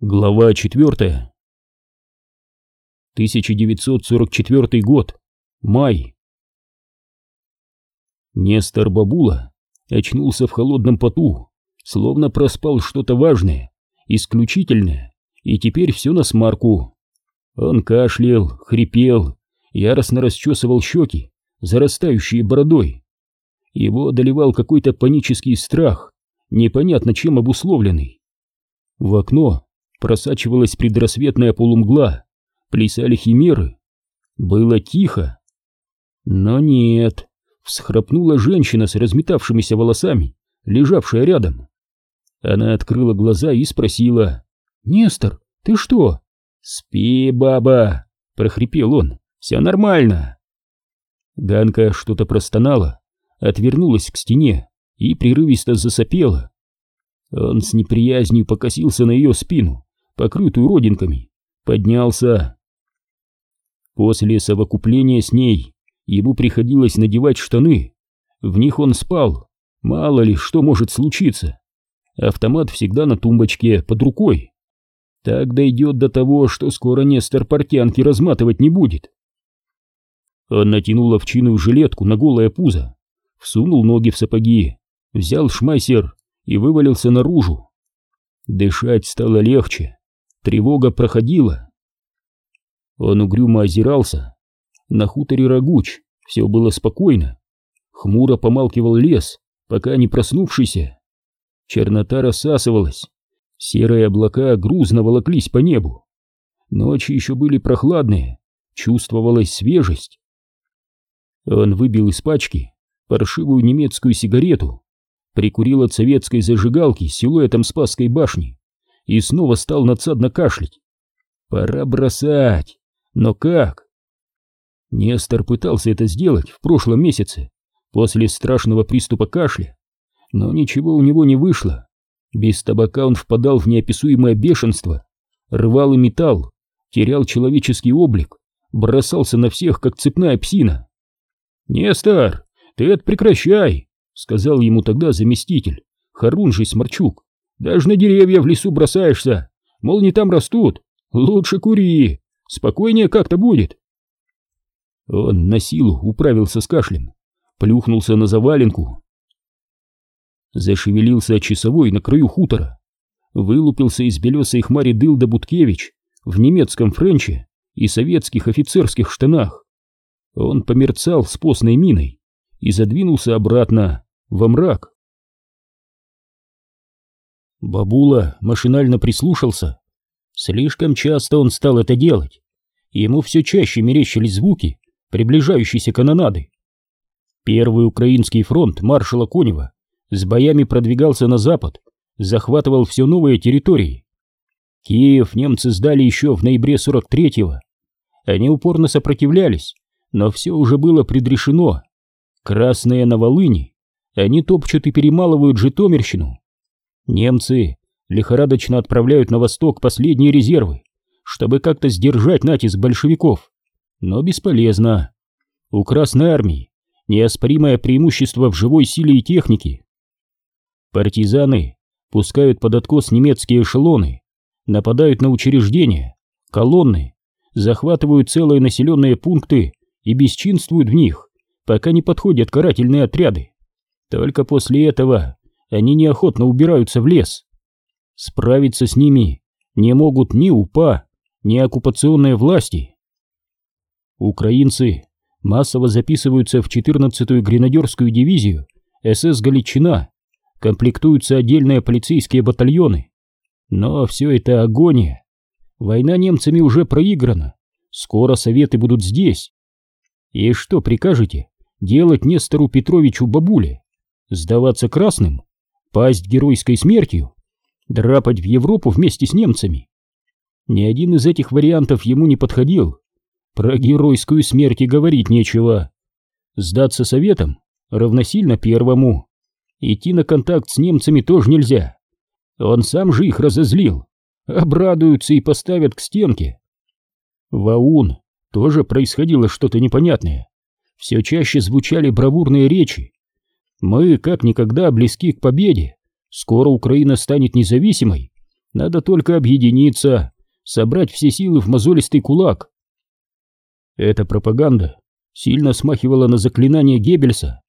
Глава 4. 1944 год. Май. Нестор Бабула очнулся в холодном поту, словно проспал что-то важное, исключительное, и теперь все на смарку. Он кашлял, хрипел, яростно расчесывал щеки, зарастающие бородой. Его одолевал какой-то панический страх, непонятно чем обусловленный. В окно просачивалась предрассветная полумгла, плясали химеры. Было тихо. Но нет, всхрапнула женщина с разметавшимися волосами, лежавшая рядом. Она открыла глаза и спросила. «Нестор, ты что?» «Спи, баба!» — прохрипел он. «Все нормально!» Ганка что-то простонала, отвернулась к стене и прерывисто засопела. Он с неприязнью покосился на ее спину покрытую родинками, поднялся. После совокупления с ней ему приходилось надевать штаны. В них он спал, мало ли что может случиться. Автомат всегда на тумбочке, под рукой. Так дойдет до того, что скоро Нестор портянки разматывать не будет. Он натянул овчиную жилетку на голое пузо, всунул ноги в сапоги, взял шмайсер и вывалился наружу. Дышать стало легче. Тревога проходила. Он угрюмо озирался. На хуторе Рогуч все было спокойно. Хмуро помалкивал лес, пока не проснувшийся. Чернота рассасывалась. Серые облака грузно волоклись по небу. Ночи еще были прохладные, чувствовалась свежесть. Он выбил из пачки паршивую немецкую сигарету, прикурил от советской зажигалки силуэтом Спасской башни и снова стал надсадно кашлять. Пора бросать. Но как? Нестор пытался это сделать в прошлом месяце, после страшного приступа кашля, но ничего у него не вышло. Без табака он впадал в неописуемое бешенство, рвал и металл, терял человеческий облик, бросался на всех, как цепная псина. «Нестор, ты это прекращай!» — сказал ему тогда заместитель, Харунжий Сморчук. Даже на деревья в лесу бросаешься, мол, не там растут. Лучше кури, спокойнее как-то будет. Он на силу управился с кашлем, плюхнулся на заваленку. Зашевелился часовой на краю хутора. Вылупился из белесой хмари Дылда Буткевич в немецком френче и советских офицерских штанах. Он померцал с постной миной и задвинулся обратно во мрак. Бабула машинально прислушался. Слишком часто он стал это делать. Ему все чаще мерещились звуки приближающейся канонады. Первый украинский фронт маршала Конева с боями продвигался на запад, захватывал все новые территории. Киев немцы сдали еще в ноябре 43-го. Они упорно сопротивлялись, но все уже было предрешено. Красные на Волыни, они топчут и перемалывают Житомирщину. Немцы лихорадочно отправляют на восток последние резервы, чтобы как-то сдержать натиск большевиков. Но бесполезно. У Красной Армии неоспоримое преимущество в живой силе и технике. Партизаны пускают под откос немецкие эшелоны, нападают на учреждения, колонны, захватывают целые населенные пункты и бесчинствуют в них, пока не подходят карательные отряды. Только после этого они неохотно убираются в лес. Справиться с ними не могут ни УПА, ни оккупационные власти. Украинцы массово записываются в 14-ю гренадерскую дивизию СС «Галичина», комплектуются отдельные полицейские батальоны. Но все это агония. Война немцами уже проиграна. Скоро советы будут здесь. И что прикажете делать Нестору Петровичу бабуле? Сдаваться красным? Пасть геройской смертью, драпать в Европу вместе с немцами. Ни один из этих вариантов ему не подходил. Про геройскую смерть и говорить нечего. Сдаться советом равносильно первому. Идти на контакт с немцами тоже нельзя. Он сам же их разозлил. Обрадуются и поставят к стенке. В тоже происходило что-то непонятное. Все чаще звучали бравурные речи, мы как никогда близки к победе. Скоро Украина станет независимой. Надо только объединиться, собрать все силы в мозолистый кулак. Эта пропаганда сильно смахивала на заклинание Геббельса.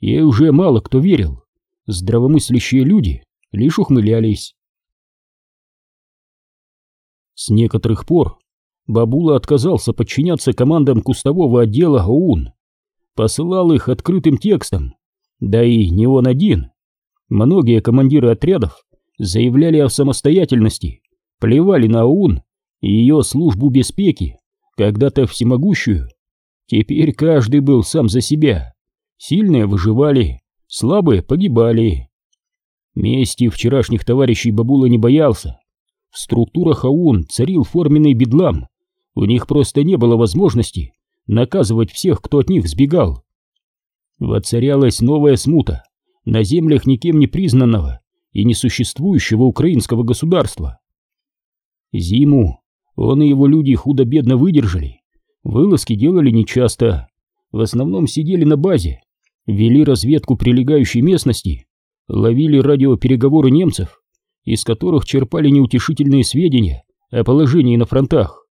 Ей уже мало кто верил. Здравомыслящие люди лишь ухмылялись. С некоторых пор Бабула отказался подчиняться командам кустового отдела ОУН. Посылал их открытым текстом. Да и не он один. Многие командиры отрядов заявляли о самостоятельности, плевали на ОУН и ее службу беспеки, когда-то всемогущую. Теперь каждый был сам за себя. Сильные выживали, слабые погибали. Мести вчерашних товарищей Бабула не боялся. В структурах АУН царил форменный бедлам. У них просто не было возможности наказывать всех, кто от них сбегал. Воцарялась новая смута на землях никем не признанного и несуществующего украинского государства. Зиму он и его люди худо-бедно выдержали, вылазки делали нечасто, в основном сидели на базе, вели разведку прилегающей местности, ловили радиопереговоры немцев из которых черпали неутешительные сведения о положении на фронтах.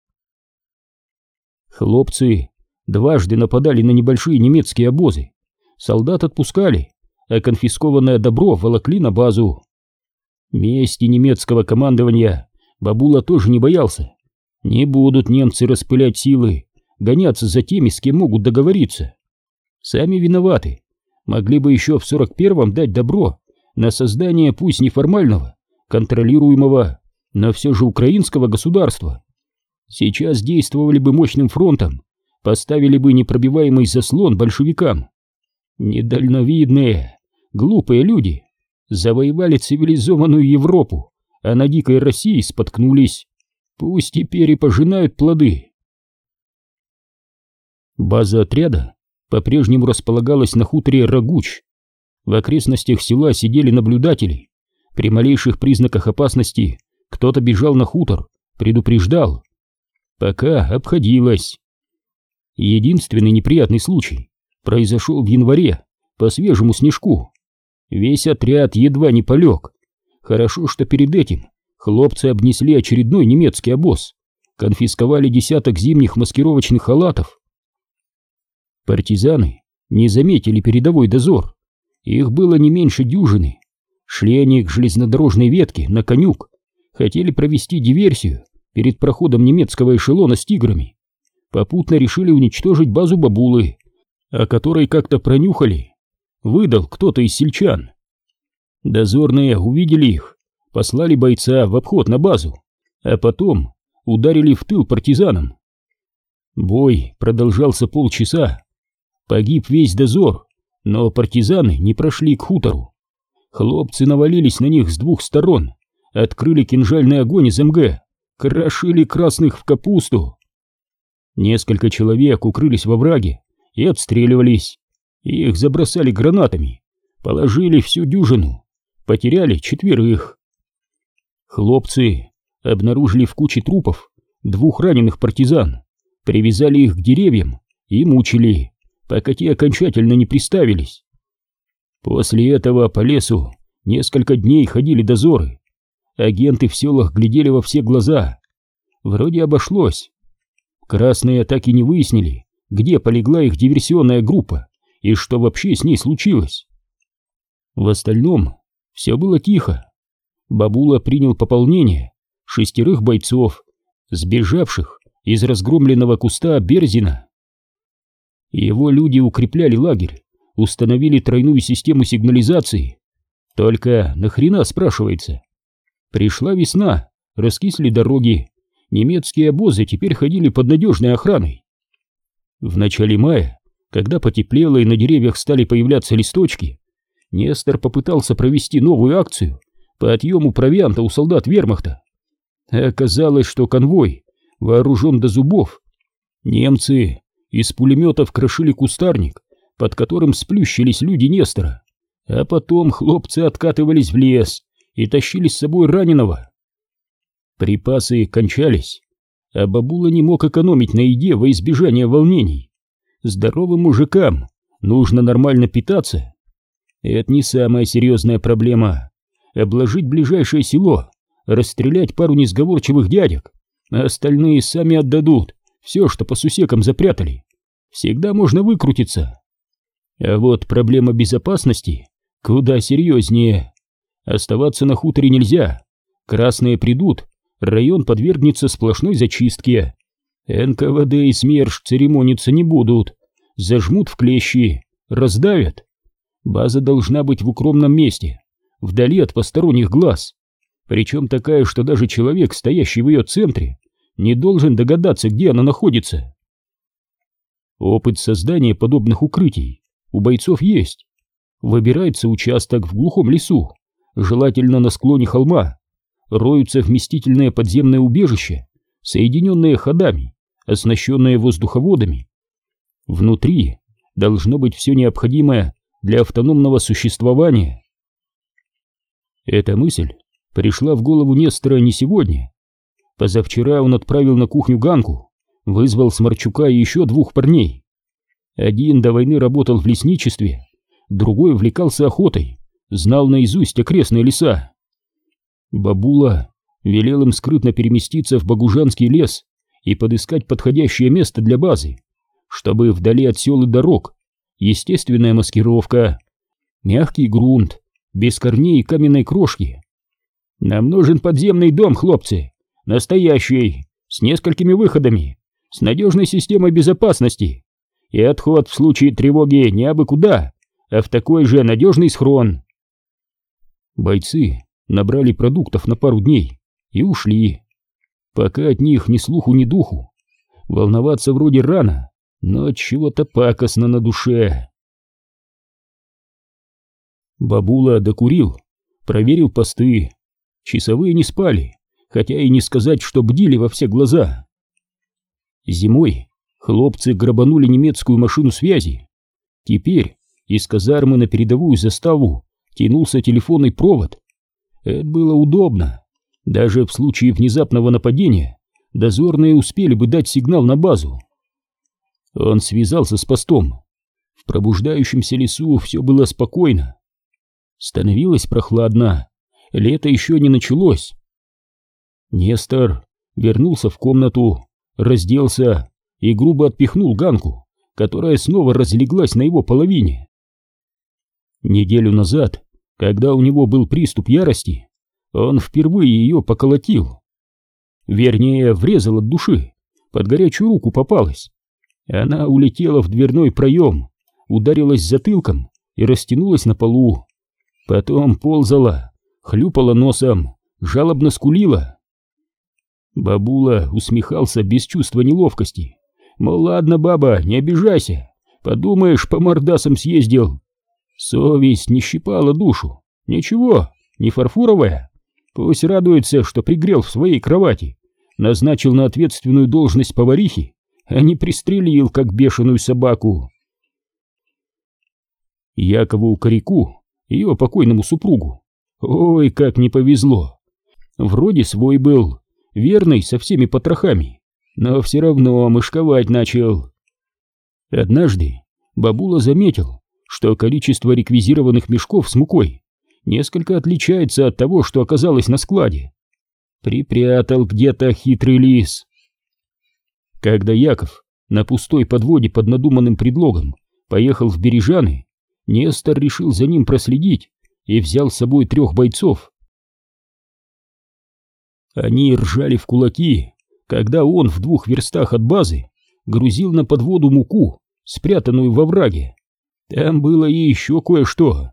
Хлопцы дважды нападали на небольшие немецкие обозы, солдат отпускали, а конфискованное добро волокли на базу. Мести немецкого командования Бабула тоже не боялся. Не будут немцы распылять силы, гоняться за теми, с кем могут договориться. Сами виноваты. Могли бы еще в 41-м дать добро на создание пусть неформального, контролируемого, но все же украинского государства. Сейчас действовали бы мощным фронтом, поставили бы непробиваемый заслон большевикам. Недальновидные, глупые люди завоевали цивилизованную Европу, а на дикой России споткнулись. Пусть теперь и пожинают плоды. База отряда по-прежнему располагалась на хуторе Рагуч. В окрестностях села сидели наблюдатели, при малейших признаках опасности кто-то бежал на хутор, предупреждал. Пока обходилось. Единственный неприятный случай произошел в январе по свежему снежку. Весь отряд едва не полег. Хорошо, что перед этим хлопцы обнесли очередной немецкий обоз, конфисковали десяток зимних маскировочных халатов. Партизаны не заметили передовой дозор. Их было не меньше дюжины. Шли они к железнодорожной ветке на конюк, хотели провести диверсию перед проходом немецкого эшелона с тиграми. Попутно решили уничтожить базу бабулы, о которой как-то пронюхали. Выдал кто-то из сельчан. Дозорные увидели их, послали бойца в обход на базу, а потом ударили в тыл партизанам. Бой продолжался полчаса. Погиб весь дозор, но партизаны не прошли к хутору. Хлопцы навалились на них с двух сторон, открыли кинжальный огонь из МГ, крошили красных в капусту. Несколько человек укрылись во враге и отстреливались. Их забросали гранатами, положили всю дюжину, потеряли четверых. Хлопцы обнаружили в куче трупов двух раненых партизан, привязали их к деревьям и мучили, пока те окончательно не приставились. После этого по лесу несколько дней ходили дозоры. Агенты в селах глядели во все глаза. Вроде обошлось. Красные так и не выяснили, где полегла их диверсионная группа и что вообще с ней случилось. В остальном все было тихо. Бабула принял пополнение шестерых бойцов, сбежавших из разгромленного куста Берзина. Его люди укрепляли лагерь, установили тройную систему сигнализации. Только нахрена, спрашивается? Пришла весна, раскисли дороги, немецкие обозы теперь ходили под надежной охраной. В начале мая, когда потеплело и на деревьях стали появляться листочки, Нестор попытался провести новую акцию по отъему провианта у солдат вермахта. Оказалось, что конвой вооружен до зубов. Немцы из пулеметов крошили кустарник, под которым сплющились люди Нестора, а потом хлопцы откатывались в лес и тащили с собой раненого. Припасы кончались, а бабула не мог экономить на еде во избежание волнений. Здоровым мужикам нужно нормально питаться. Это не самая серьезная проблема. Обложить ближайшее село расстрелять пару несговорчивых дядек, а остальные сами отдадут все, что по сусекам запрятали. Всегда можно выкрутиться. А вот проблема безопасности куда серьезнее. Оставаться на хуторе нельзя. Красные придут, район подвергнется сплошной зачистке. НКВД и СМЕРШ церемониться не будут. Зажмут в клещи, раздавят. База должна быть в укромном месте, вдали от посторонних глаз. Причем такая, что даже человек, стоящий в ее центре, не должен догадаться, где она находится. Опыт создания подобных укрытий у бойцов есть. Выбирается участок в глухом лесу, желательно на склоне холма. Роются вместительное подземное убежище, соединенное ходами, оснащенное воздуховодами. Внутри должно быть все необходимое для автономного существования. Эта мысль пришла в голову Нестора не сегодня. Позавчера он отправил на кухню Ганку, вызвал Сморчука и еще двух парней. Один до войны работал в лесничестве, другой увлекался охотой, знал наизусть окрестные леса. Бабула велел им скрытно переместиться в Багужанский лес и подыскать подходящее место для базы, чтобы вдали от сел и дорог естественная маскировка, мягкий грунт, без корней и каменной крошки. Нам нужен подземный дом, хлопцы, настоящий, с несколькими выходами, с надежной системой безопасности. И отход в случае тревоги не абы куда, а в такой же надежный схрон. Бойцы набрали продуктов на пару дней и ушли. Пока от них ни слуху, ни духу. Волноваться вроде рано, но чего-то пакостно на душе. Бабула докурил, проверил посты. Часовые не спали, хотя и не сказать, что бдили во все глаза. Зимой хлопцы грабанули немецкую машину связи. Теперь из казармы на передовую заставу тянулся телефонный провод. Это было удобно. Даже в случае внезапного нападения дозорные успели бы дать сигнал на базу. Он связался с постом. В пробуждающемся лесу все было спокойно. Становилось прохладно, лето еще не началось. Нестор вернулся в комнату, разделся и грубо отпихнул Ганку, которая снова разлеглась на его половине. Неделю назад, когда у него был приступ ярости, он впервые ее поколотил. Вернее, врезал от души, под горячую руку попалась. Она улетела в дверной проем, ударилась затылком и растянулась на полу. Потом ползала, хлюпала носом, жалобно скулила. Бабула усмехался без чувства неловкости. Мол, ладно, баба, не обижайся. Подумаешь, по мордасам съездил. Совесть не щипала душу. Ничего, не фарфоровая. Пусть радуется, что пригрел в своей кровати. Назначил на ответственную должность поварихи а не пристрелил, как бешеную собаку. Якову Коряку, ее покойному супругу, ой, как не повезло. Вроде свой был, верный со всеми потрохами, но все равно мышковать начал. Однажды бабула заметил, что количество реквизированных мешков с мукой несколько отличается от того, что оказалось на складе. Припрятал где-то хитрый лис. Когда Яков на пустой подводе под надуманным предлогом поехал в Бережаны, Нестор решил за ним проследить и взял с собой трех бойцов. Они ржали в кулаки, когда он в двух верстах от базы грузил на подводу муку, спрятанную во враге. Там было и еще кое-что.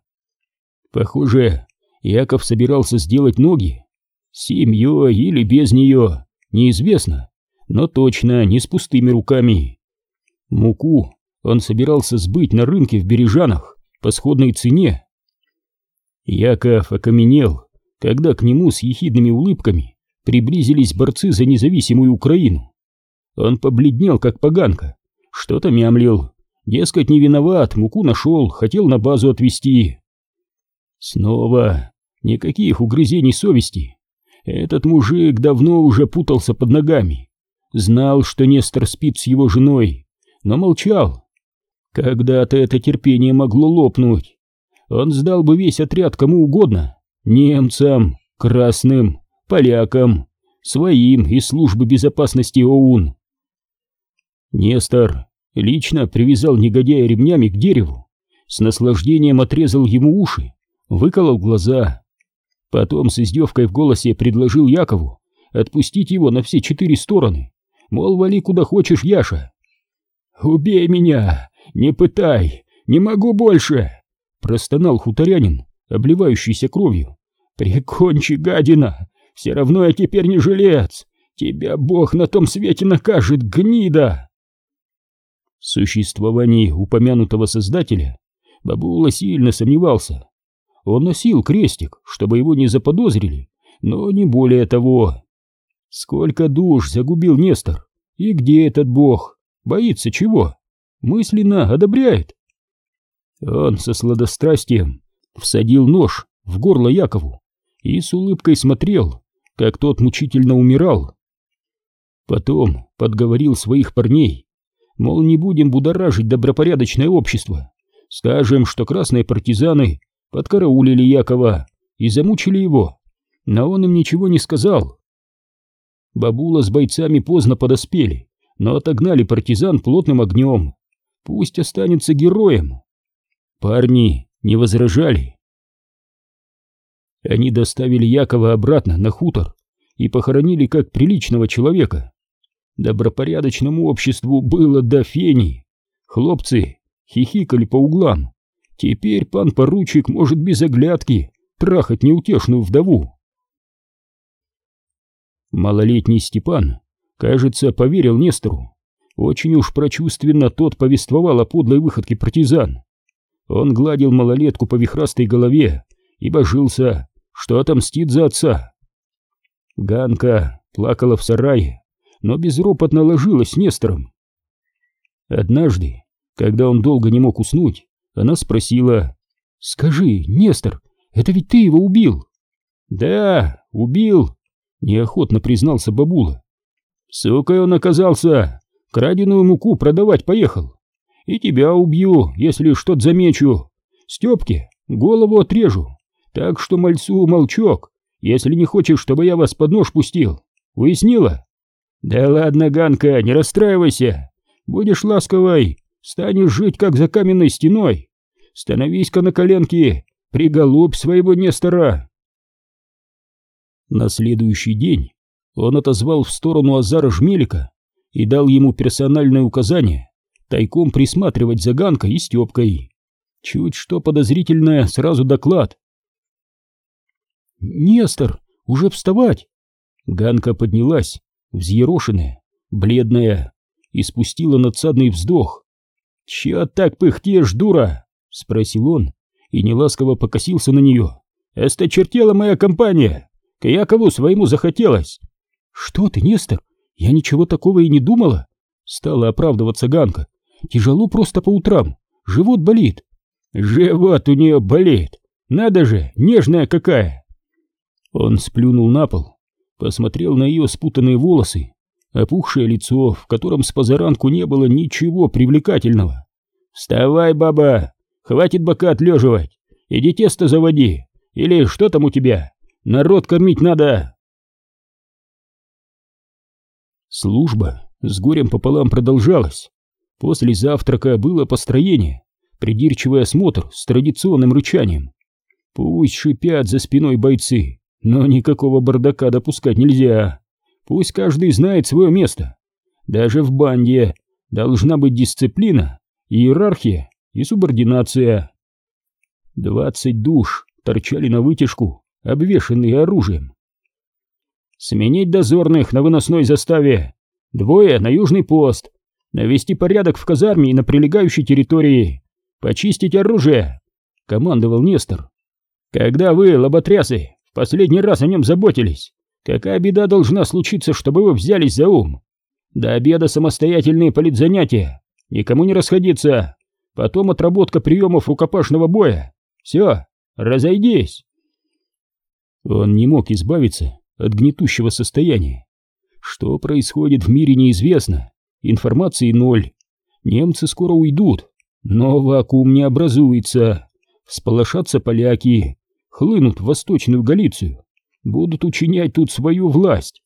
Похоже, Яков собирался сделать ноги. С семьей или без нее, неизвестно но точно не с пустыми руками. Муку он собирался сбыть на рынке в Бережанах по сходной цене. Яков окаменел, когда к нему с ехидными улыбками приблизились борцы за независимую Украину. Он побледнел, как поганка, что-то мямлил, дескать, не виноват, муку нашел, хотел на базу отвезти. Снова никаких угрызений совести. Этот мужик давно уже путался под ногами. Знал, что Нестор спит с его женой, но молчал. Когда-то это терпение могло лопнуть. Он сдал бы весь отряд кому угодно. Немцам, красным, полякам, своим из службы безопасности ОУН. Нестор лично привязал негодяя ремнями к дереву, с наслаждением отрезал ему уши, выколол глаза. Потом с издевкой в голосе предложил Якову отпустить его на все четыре стороны, мол, вали куда хочешь, Яша. «Убей меня! Не пытай! Не могу больше!» простонал хуторянин, обливающийся кровью. «Прикончи, гадина! Все равно я теперь не жилец! Тебя Бог на том свете накажет, гнида!» В существовании упомянутого создателя Бабула сильно сомневался. Он носил крестик, чтобы его не заподозрили, но не более того. Сколько душ загубил Нестор? И где этот бог? Боится чего? Мысленно одобряет. Он со сладострастием всадил нож в горло Якову и с улыбкой смотрел, как тот мучительно умирал. Потом подговорил своих парней, мол, не будем будоражить добропорядочное общество, скажем, что красные партизаны подкараулили Якова и замучили его, но он им ничего не сказал. Бабула с бойцами поздно подоспели, но отогнали партизан плотным огнем. Пусть останется героем. Парни не возражали. Они доставили Якова обратно на хутор и похоронили как приличного человека. Добропорядочному обществу было до фени. Хлопцы хихикали по углам. Теперь пан поручик может без оглядки трахать неутешную вдову. Малолетний Степан, кажется, поверил Нестору. Очень уж прочувственно тот повествовал о подлой выходке партизан. Он гладил малолетку по вихрастой голове и божился, что отомстит за отца. Ганка плакала в сарае, но безропотно ложилась с Нестором. Однажды, когда он долго не мог уснуть, она спросила, «Скажи, Нестор, это ведь ты его убил?» «Да, убил», — неохотно признался бабула. «Сукой он оказался, краденую муку продавать поехал. И тебя убью, если что-то замечу. Степке голову отрежу. Так что мальцу молчок, если не хочешь, чтобы я вас под нож пустил. Уяснила? Да ладно, Ганка, не расстраивайся. Будешь ласковой, станешь жить как за каменной стеной. Становись-ка на коленки, приголубь своего Нестора. На следующий день он отозвал в сторону Азара Жмелика и дал ему персональное указание тайком присматривать за Ганкой и Степкой. Чуть что подозрительное, сразу доклад. «Нестор, уже вставать!» Ганка поднялась, взъерошенная, бледная, и спустила надсадный вздох. «Чё так пыхтешь, дура?» — спросил он, и неласково покосился на нее. «Осточертела моя компания! К Якову своему захотелось!» «Что ты, Нестор? Я ничего такого и не думала!» Стала оправдываться Ганка. Тяжело просто по утрам. Живот болит. Живот у нее болит. Надо же, нежная какая. Он сплюнул на пол, посмотрел на ее спутанные волосы, опухшее лицо, в котором с позаранку не было ничего привлекательного. «Вставай, баба! Хватит бока отлеживать! Иди тесто заводи! Или что там у тебя? Народ кормить надо!» Служба с горем пополам продолжалась. После завтрака было построение, придирчивый осмотр с традиционным рычанием. Пусть шипят за спиной бойцы, но никакого бардака допускать нельзя. Пусть каждый знает свое место. Даже в банде должна быть дисциплина, иерархия и субординация. Двадцать душ торчали на вытяжку, обвешанные оружием. Сменить дозорных на выносной заставе. Двое на южный пост, навести порядок в казарме и на прилегающей территории, почистить оружие, — командовал Нестор. Когда вы, лоботрясы, последний раз о нем заботились, какая беда должна случиться, чтобы вы взялись за ум? До обеда самостоятельные политзанятия, никому не расходиться, потом отработка приемов рукопашного боя. Все, разойдись. Он не мог избавиться от гнетущего состояния. Что происходит в мире неизвестно, Информации ноль. Немцы скоро уйдут, но вакуум не образуется. Всполошатся поляки, хлынут в Восточную Галицию. будут учинять тут свою власть.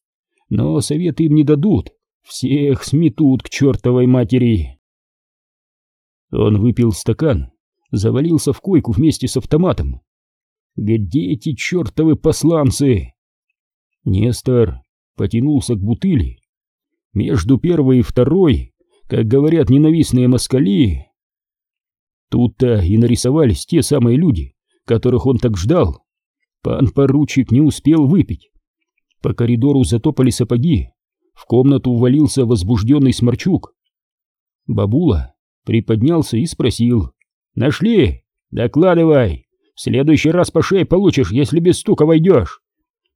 Но советы им не дадут, всех сметут к чертовой матери. Он выпил стакан, завалился в койку вместе с автоматом. Где эти чертовы посланцы? Нестор потянулся к бутыли. Между первой и второй, как говорят ненавистные москали, тут-то и нарисовались те самые люди, которых он так ждал. Пан поручик не успел выпить. По коридору затопали сапоги, в комнату ввалился возбужденный сморчук. Бабула приподнялся и спросил. «Нашли? Докладывай! В следующий раз по шее получишь, если без стука войдешь!»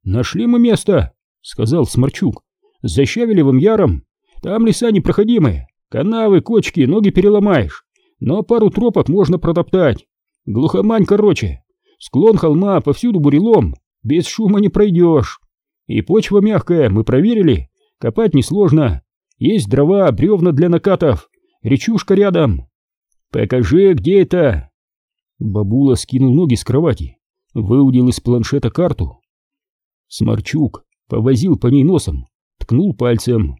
«Нашли мы место!» — сказал Сморчук. «За Щавелевым яром. Там леса непроходимые, канавы, кочки, ноги переломаешь. Но пару тропок можно протоптать. Глухомань короче. Склон холма, повсюду бурелом. Без шума не пройдешь. И почва мягкая, мы проверили. Копать несложно. Есть дрова, бревна для накатов. Речушка рядом. Покажи, где это. Бабула скинул ноги с кровати, выудил из планшета карту. Сморчук повозил по ней носом, ткнул пальцем.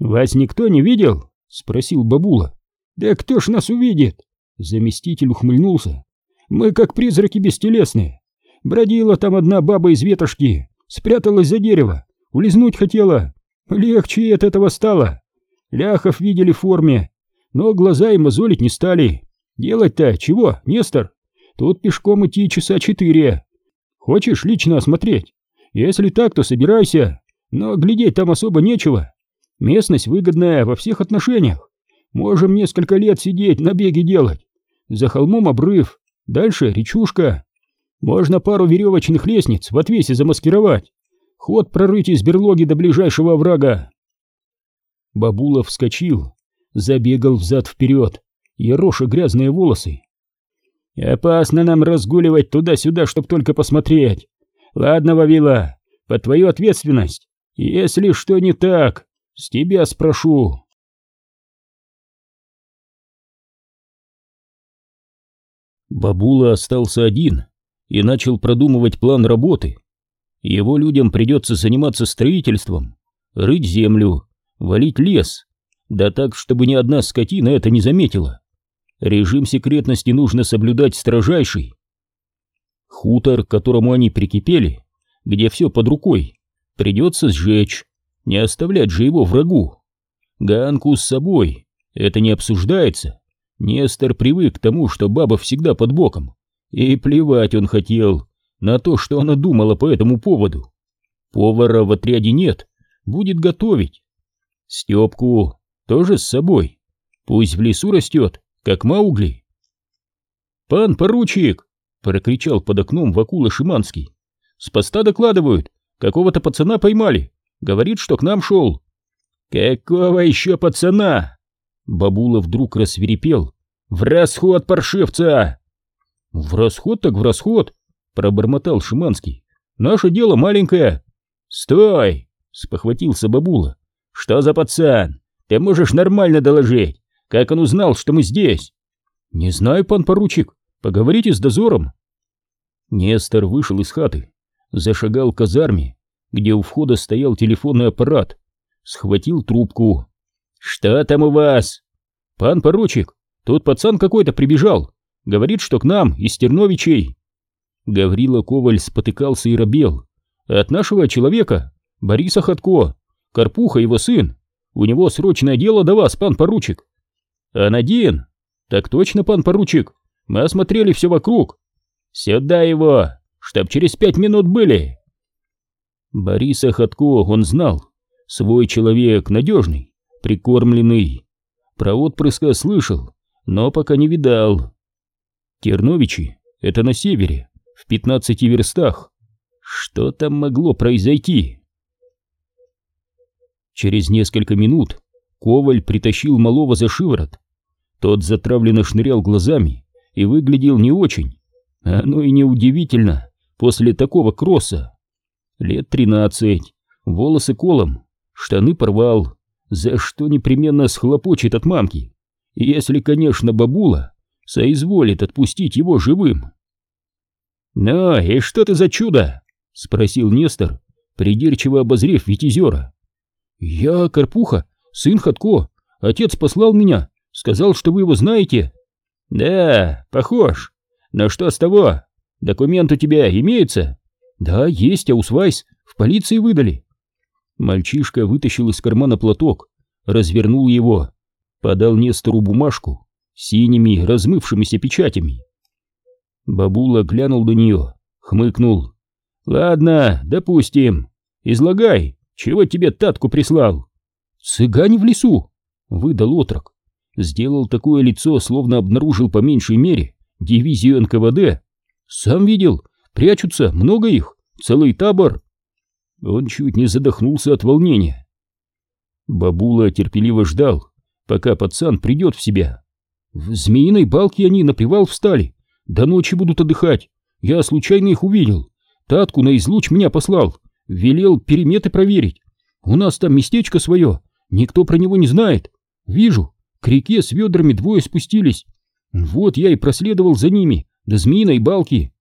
«Вас никто не видел?» — спросил бабула. «Да кто ж нас увидит?» Заместитель ухмыльнулся. «Мы как призраки бестелесные. Бродила там одна баба из ветошки, спряталась за дерево, улизнуть хотела. Легче от этого стало. Ляхов видели в форме, но глаза им мозолить не стали. Делать-то чего, Нестор? Тут пешком идти часа четыре. Хочешь лично осмотреть? Если так, то собирайся, но глядеть там особо нечего. Местность выгодная во всех отношениях. Можем несколько лет сидеть, набеги делать. За холмом обрыв, дальше речушка. Можно пару веревочных лестниц в отвесе замаскировать. Ход прорыть из берлоги до ближайшего врага. Бабулов вскочил, забегал взад-вперед, ероша грязные волосы. «Опасно нам разгуливать туда-сюда, чтоб только посмотреть. Ладно, Вавила, под твою ответственность. Если что не так, с тебя спрошу. Бабула остался один и начал продумывать план работы. Его людям придется заниматься строительством, рыть землю, валить лес, да так, чтобы ни одна скотина это не заметила. Режим секретности нужно соблюдать строжайший. Хутор, к которому они прикипели, где все под рукой, придется сжечь, не оставлять же его врагу. Ганку с собой, это не обсуждается. Нестор привык к тому, что баба всегда под боком, и плевать он хотел на то, что она думала по этому поводу. Повара в отряде нет, будет готовить. Степку тоже с собой, пусть в лесу растет, как Маугли. «Пан поручик!» прокричал под окном Вакула Шиманский. «С поста докладывают, какого-то пацана поймали, говорит, что к нам шел». «Какого еще пацана?» Бабула вдруг рассверепел. «В расход, паршивца!» «В расход так в расход!» пробормотал Шиманский. «Наше дело маленькое!» «Стой!» — спохватился бабула. «Что за пацан? Ты можешь нормально доложить. Как он узнал, что мы здесь?» «Не знаю, пан поручик. Поговорите с дозором. Нестор вышел из хаты, зашагал к казарме, где у входа стоял телефонный аппарат, схватил трубку. «Что там у вас?» «Пан поручик, тут пацан какой-то прибежал, говорит, что к нам, из Терновичей». Гаврила Коваль спотыкался и робел. «От нашего человека, Бориса Ходко, Карпуха его сын. У него срочное дело до вас, пан поручик». «Анадин?» «Так точно, пан поручик. Мы осмотрели все вокруг. Сюда его, чтоб через пять минут были. Бориса Ходко он знал. Свой человек надежный, прикормленный. Про отпрыска слышал, но пока не видал. Терновичи — это на севере, в пятнадцати верстах. Что там могло произойти? Через несколько минут Коваль притащил малого за шиворот. Тот затравленно шнырял глазами, и выглядел не очень. Оно и неудивительно после такого кросса. Лет тринадцать, волосы колом, штаны порвал, за что непременно схлопочет от мамки, если, конечно, бабула соизволит отпустить его живым. «Ну и что ты за чудо?» — Спросил Нестор, придирчиво обозрев визитера. Я Карпуха, сын Ходко. Отец послал меня, сказал, что вы его знаете. Да, похож. Но что с того? Документ у тебя имеется? Да, есть, аусвайс. В полиции выдали. Мальчишка вытащил из кармана платок, развернул его, подал Нестору бумажку с синими размывшимися печатями. Бабула глянул на нее, хмыкнул. «Ладно, допустим. Излагай, чего тебе татку прислал?» «Цыгане в лесу!» — выдал отрок. Сделал такое лицо, словно обнаружил по меньшей мере дивизию НКВД. «Сам видел, прячутся, много их, целый табор!» Он чуть не задохнулся от волнения. Бабула терпеливо ждал, пока пацан придет в себя. В змеиной балке они на привал встали, до ночи будут отдыхать. Я случайно их увидел. Татку на излуч меня послал, велел переметы проверить. У нас там местечко свое, никто про него не знает. Вижу, к реке с ведрами двое спустились. Вот я и проследовал за ними, до змеиной балки.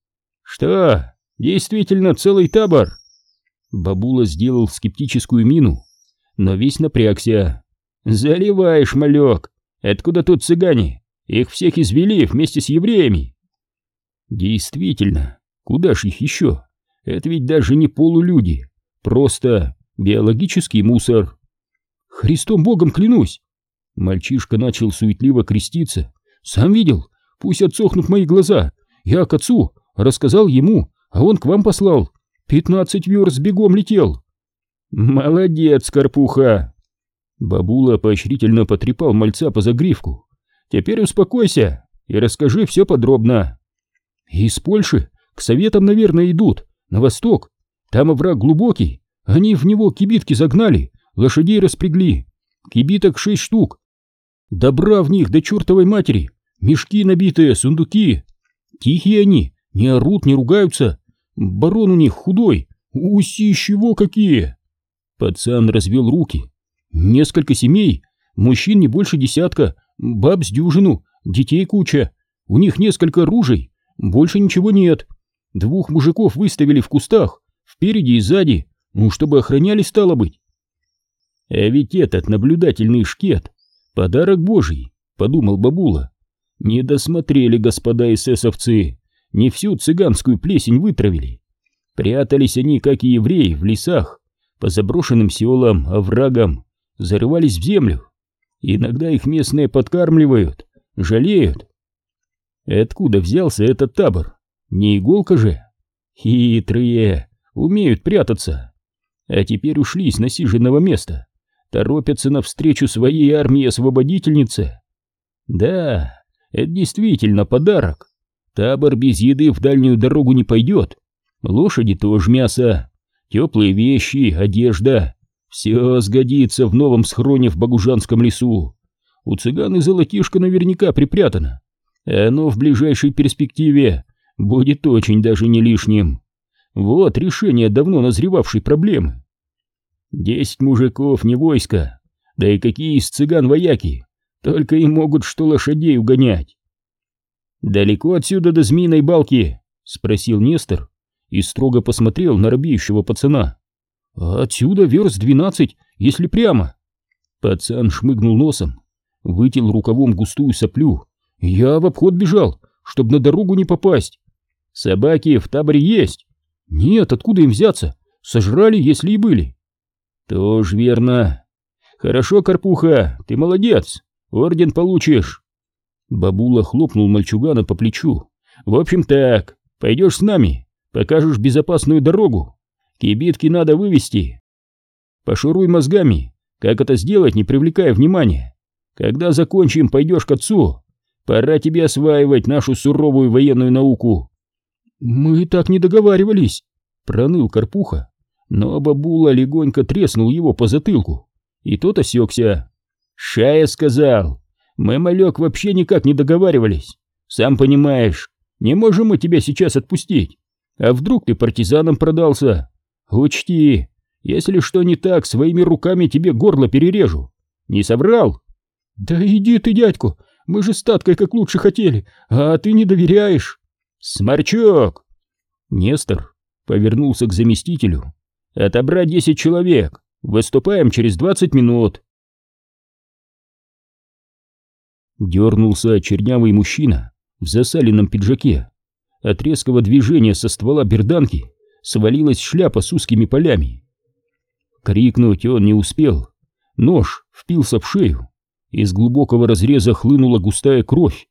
Что, действительно целый табор? Бабула сделал скептическую мину, но весь напрягся. «Заливаешь, малек! Откуда тут цыгане? Их всех извели вместе с евреями!» «Действительно, куда ж их еще? Это ведь даже не полулюди, просто биологический мусор!» «Христом Богом клянусь!» Мальчишка начал суетливо креститься. «Сам видел? Пусть отсохнут мои глаза! Я к отцу рассказал ему, а он к вам послал!» Пятнадцать верст бегом летел. Молодец, Карпуха. Бабула поощрительно потрепал мальца по загривку. Теперь успокойся и расскажи все подробно. Из Польши к советам, наверное, идут, на восток. Там овраг глубокий, они в него кибитки загнали, лошадей распрягли. Кибиток шесть штук. Добра в них до чертовой матери, мешки набитые, сундуки. Тихие они, не орут, не ругаются, Барон у них худой, усищи его какие!» Пацан развел руки. «Несколько семей, мужчин не больше десятка, баб с дюжину, детей куча. У них несколько ружей, больше ничего нет. Двух мужиков выставили в кустах, впереди и сзади, ну, чтобы охраняли, стало быть». «А ведь этот наблюдательный шкет — подарок божий», — подумал бабула. «Не досмотрели господа эсэсовцы не всю цыганскую плесень вытравили. Прятались они, как и евреи, в лесах, по заброшенным селам, оврагам, зарывались в землю. Иногда их местные подкармливают, жалеют. Откуда взялся этот табор? Не иголка же? Хитрые, умеют прятаться. А теперь ушли с насиженного места, торопятся навстречу своей армии-освободительнице. Да, это действительно подарок. Табор без еды в дальнюю дорогу не пойдет. Лошади тоже мясо, теплые вещи, одежда. Все сгодится в новом схроне в Багужанском лесу. У цыган и золотишко наверняка припрятано. Оно в ближайшей перспективе будет очень даже не лишним. Вот решение давно назревавшей проблемы. Десять мужиков не войско, да и какие из цыган вояки, только и могут что лошадей угонять. «Далеко отсюда до змеиной балки?» — спросил Нестор и строго посмотрел на робеющего пацана. «Отсюда верст двенадцать, если прямо». Пацан шмыгнул носом, вытел рукавом густую соплю. «Я в обход бежал, чтобы на дорогу не попасть. Собаки в таборе есть?» «Нет, откуда им взяться? Сожрали, если и были». «Тоже верно. Хорошо, Карпуха, ты молодец, орден получишь». Бабула хлопнул мальчугана по плечу. «В общем так, пойдешь с нами, покажешь безопасную дорогу. Кибитки надо вывести. Пошуруй мозгами, как это сделать, не привлекая внимания. Когда закончим, пойдешь к отцу. Пора тебе осваивать нашу суровую военную науку». «Мы так не договаривались», — проныл Карпуха, но бабула легонько треснул его по затылку, и тот осекся. «Шая сказал, мы, малек, вообще никак не договаривались. Сам понимаешь, не можем мы тебя сейчас отпустить. А вдруг ты партизанам продался? Учти, если что не так, своими руками тебе горло перережу. Не соврал? Да иди ты, дядьку, мы же статкой как лучше хотели, а ты не доверяешь. Сморчок! Нестор повернулся к заместителю. «Отобрать десять человек! Выступаем через двадцать минут!» Дернулся чернявый мужчина в засаленном пиджаке. От резкого движения со ствола берданки свалилась шляпа с узкими полями. Крикнуть он не успел. Нож впился в шею. Из глубокого разреза хлынула густая кровь.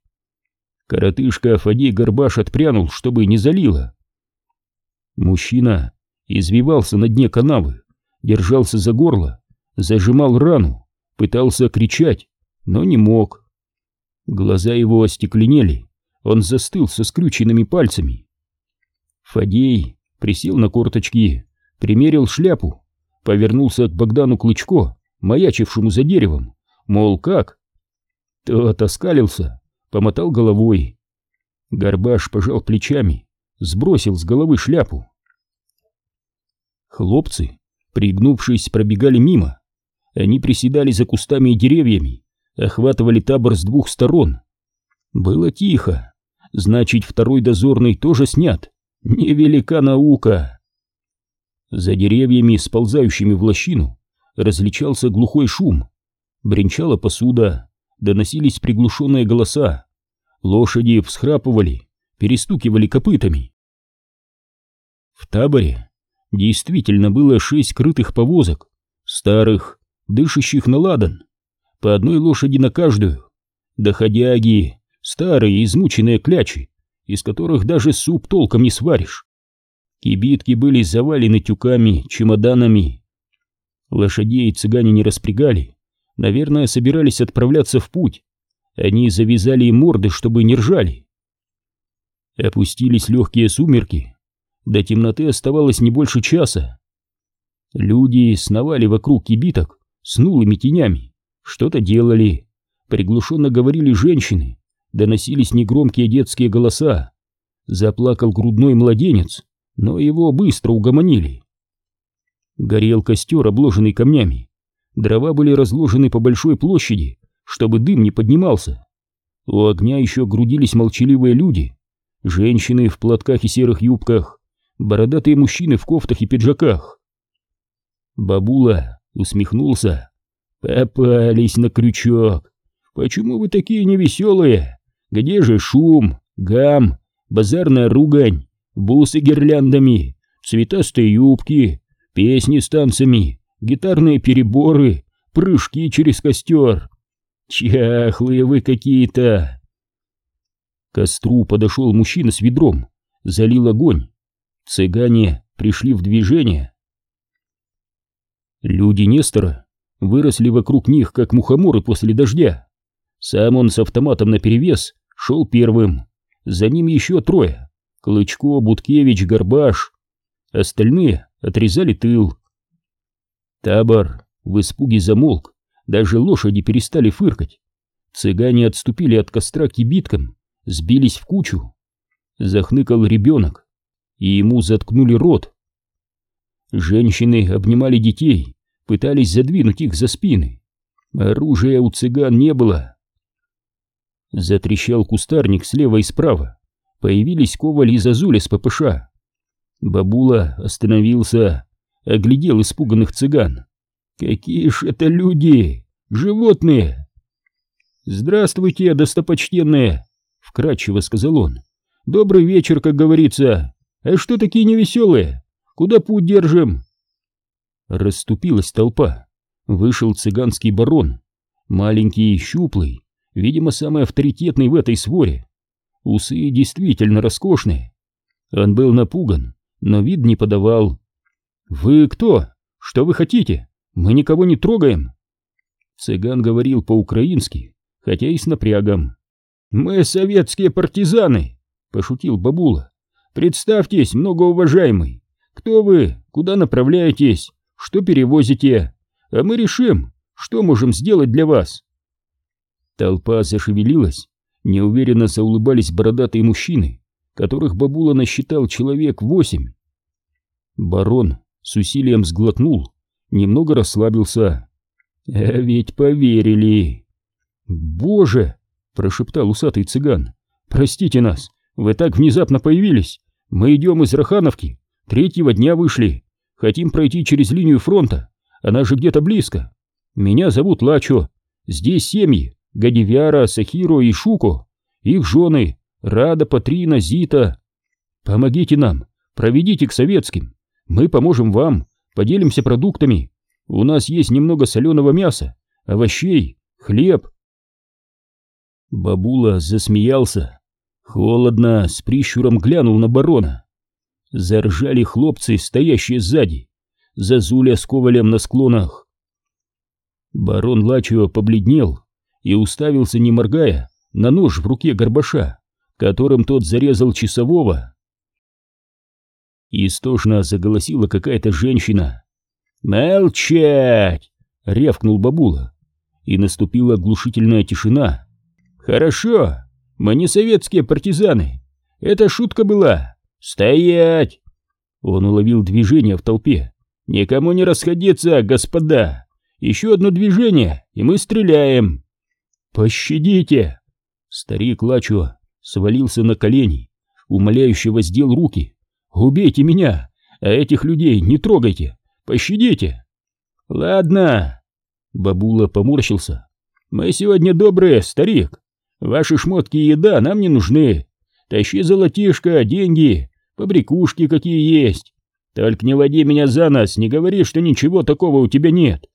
Коротышка Фадей Горбаш отпрянул, чтобы не залило. Мужчина извивался на дне канавы, держался за горло, зажимал рану, пытался кричать, но не мог. Глаза его остекленели, он застыл со скрюченными пальцами. Фадей присел на корточки, примерил шляпу, повернулся к Богдану Клычко, маячившему за деревом, мол, как? Тот оскалился, помотал головой. Горбаш пожал плечами, сбросил с головы шляпу. Хлопцы, пригнувшись, пробегали мимо. Они приседали за кустами и деревьями, охватывали табор с двух сторон. Было тихо, значит, второй дозорный тоже снят. Невелика наука. За деревьями, сползающими в лощину, различался глухой шум. Бренчала посуда, доносились приглушенные голоса. Лошади всхрапывали, перестукивали копытами. В таборе действительно было шесть крытых повозок, старых, дышащих на ладан, по одной лошади на каждую, доходяги, старые измученные клячи, из которых даже суп толком не сваришь. Кибитки были завалены тюками, чемоданами. Лошадей цыгане не распрягали, наверное, собирались отправляться в путь. Они завязали им морды, чтобы не ржали. Опустились легкие сумерки. До темноты оставалось не больше часа. Люди сновали вокруг кибиток с нулыми тенями, что-то делали. Приглушенно говорили женщины, доносились негромкие детские голоса. Заплакал грудной младенец, но его быстро угомонили. Горел костер, обложенный камнями. Дрова были разложены по большой площади, чтобы дым не поднимался. У огня еще грудились молчаливые люди, женщины в платках и серых юбках, бородатые мужчины в кофтах и пиджаках. Бабула усмехнулся. «Попались на крючок! Почему вы такие невеселые? Где же шум, гам, базарная ругань, бусы гирляндами, цветастые юбки, песни с танцами, гитарные переборы, прыжки через костер? Чахлые вы какие-то!» К костру подошел мужчина с ведром, залил огонь. Цыгане пришли в движение. Люди Нестора выросли вокруг них, как мухоморы после дождя. Сам он с автоматом наперевес шел первым, за ним еще трое — Клычко, Буткевич, Горбаш. Остальные отрезали тыл. Табор в испуге замолк, даже лошади перестали фыркать. Цыгане отступили от костра кибиткам, сбились в кучу. Захныкал ребенок, и ему заткнули рот. Женщины обнимали детей, пытались задвинуть их за спины. Оружия у цыган не было. Затрещал кустарник слева и справа. Появились Коваль и Зазуля с ППШ. Бабула остановился, оглядел испуганных цыган. «Какие ж это люди! Животные!» «Здравствуйте, достопочтенные!» — вкратчиво сказал он. «Добрый вечер, как говорится. А что такие невеселые? Куда путь держим?» Расступилась толпа. Вышел цыганский барон. Маленький, щуплый, видимо, самый авторитетный в этой своре. Усы действительно роскошные. Он был напуган, но вид не подавал. «Вы кто? Что вы хотите? Мы никого не трогаем!» Цыган говорил по-украински, хотя и с напрягом. «Мы советские партизаны!» — пошутил бабула. «Представьтесь, многоуважаемый! Кто вы? Куда направляетесь? Что перевозите? А мы решим, что можем сделать для вас!» Толпа зашевелилась, неуверенно заулыбались бородатые мужчины, которых бабула насчитал человек восемь. Барон с усилием сглотнул, немного расслабился. «А ведь поверили!» «Боже!» — прошептал усатый цыган. «Простите нас, вы так внезапно появились. Мы идем из Рахановки, Третьего дня вышли. Хотим пройти через линию фронта. Она же где-то близко. Меня зовут Лачо. Здесь семьи. Гадивяра, Сахиро и Шуко. Их жены. Рада, Патрина, Зита. Помогите нам. Проведите к советским. Мы поможем вам. Поделимся продуктами. У нас есть немного соленого мяса, овощей, хлеб. Бабула засмеялся. Холодно, с прищуром глянул на барона. Заржали хлопцы, стоящие сзади. Зазуля с ковалем на склонах. Барон Лачио побледнел и уставился, не моргая, на нож в руке горбаша, которым тот зарезал часового. Истошно заголосила какая-то женщина. «Молчать!» — рявкнул бабула. И наступила оглушительная тишина. «Хорошо, мы не советские партизаны. Это шутка была. Стоять!» Он уловил движение в толпе. «Никому не расходиться, господа! Еще одно движение, и мы стреляем!» «Пощадите!» Старик Лачо свалился на колени, умоляюще воздел руки. «Убейте меня, а этих людей не трогайте! Пощадите!» «Ладно!» Бабула поморщился. «Мы сегодня добрые, старик. Ваши шмотки и еда нам не нужны. Тащи золотишко, деньги, побрякушки какие есть. Только не води меня за нос, не говори, что ничего такого у тебя нет.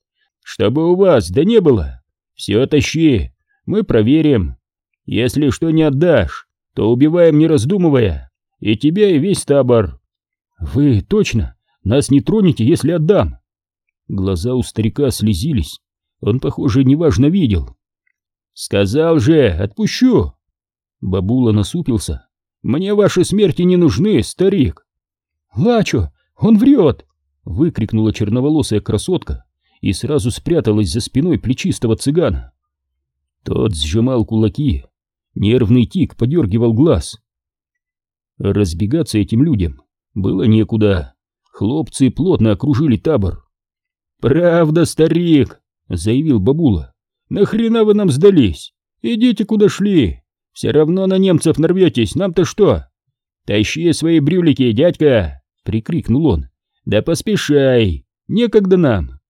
Чтобы у вас да не было. Все тащи, мы проверим. Если что не отдашь, то убиваем не раздумывая. И тебя, и весь табор. Вы точно нас не тронете, если отдам. Глаза у старика слезились. Он, похоже, неважно видел. Сказал же, отпущу. Бабула насупился. Мне ваши смерти не нужны, старик. Лачо, он врет! Выкрикнула черноволосая красотка и сразу спряталась за спиной плечистого цыгана. Тот сжимал кулаки, нервный тик подергивал глаз. Разбегаться этим людям было некуда. Хлопцы плотно окружили табор. «Правда, старик!» — заявил бабула. «Нахрена вы нам сдались? Идите куда шли. Все равно на немцев нарветесь, нам-то что?» «Тащи свои брюлики, дядька!» — прикрикнул он. «Да поспешай! Некогда нам!»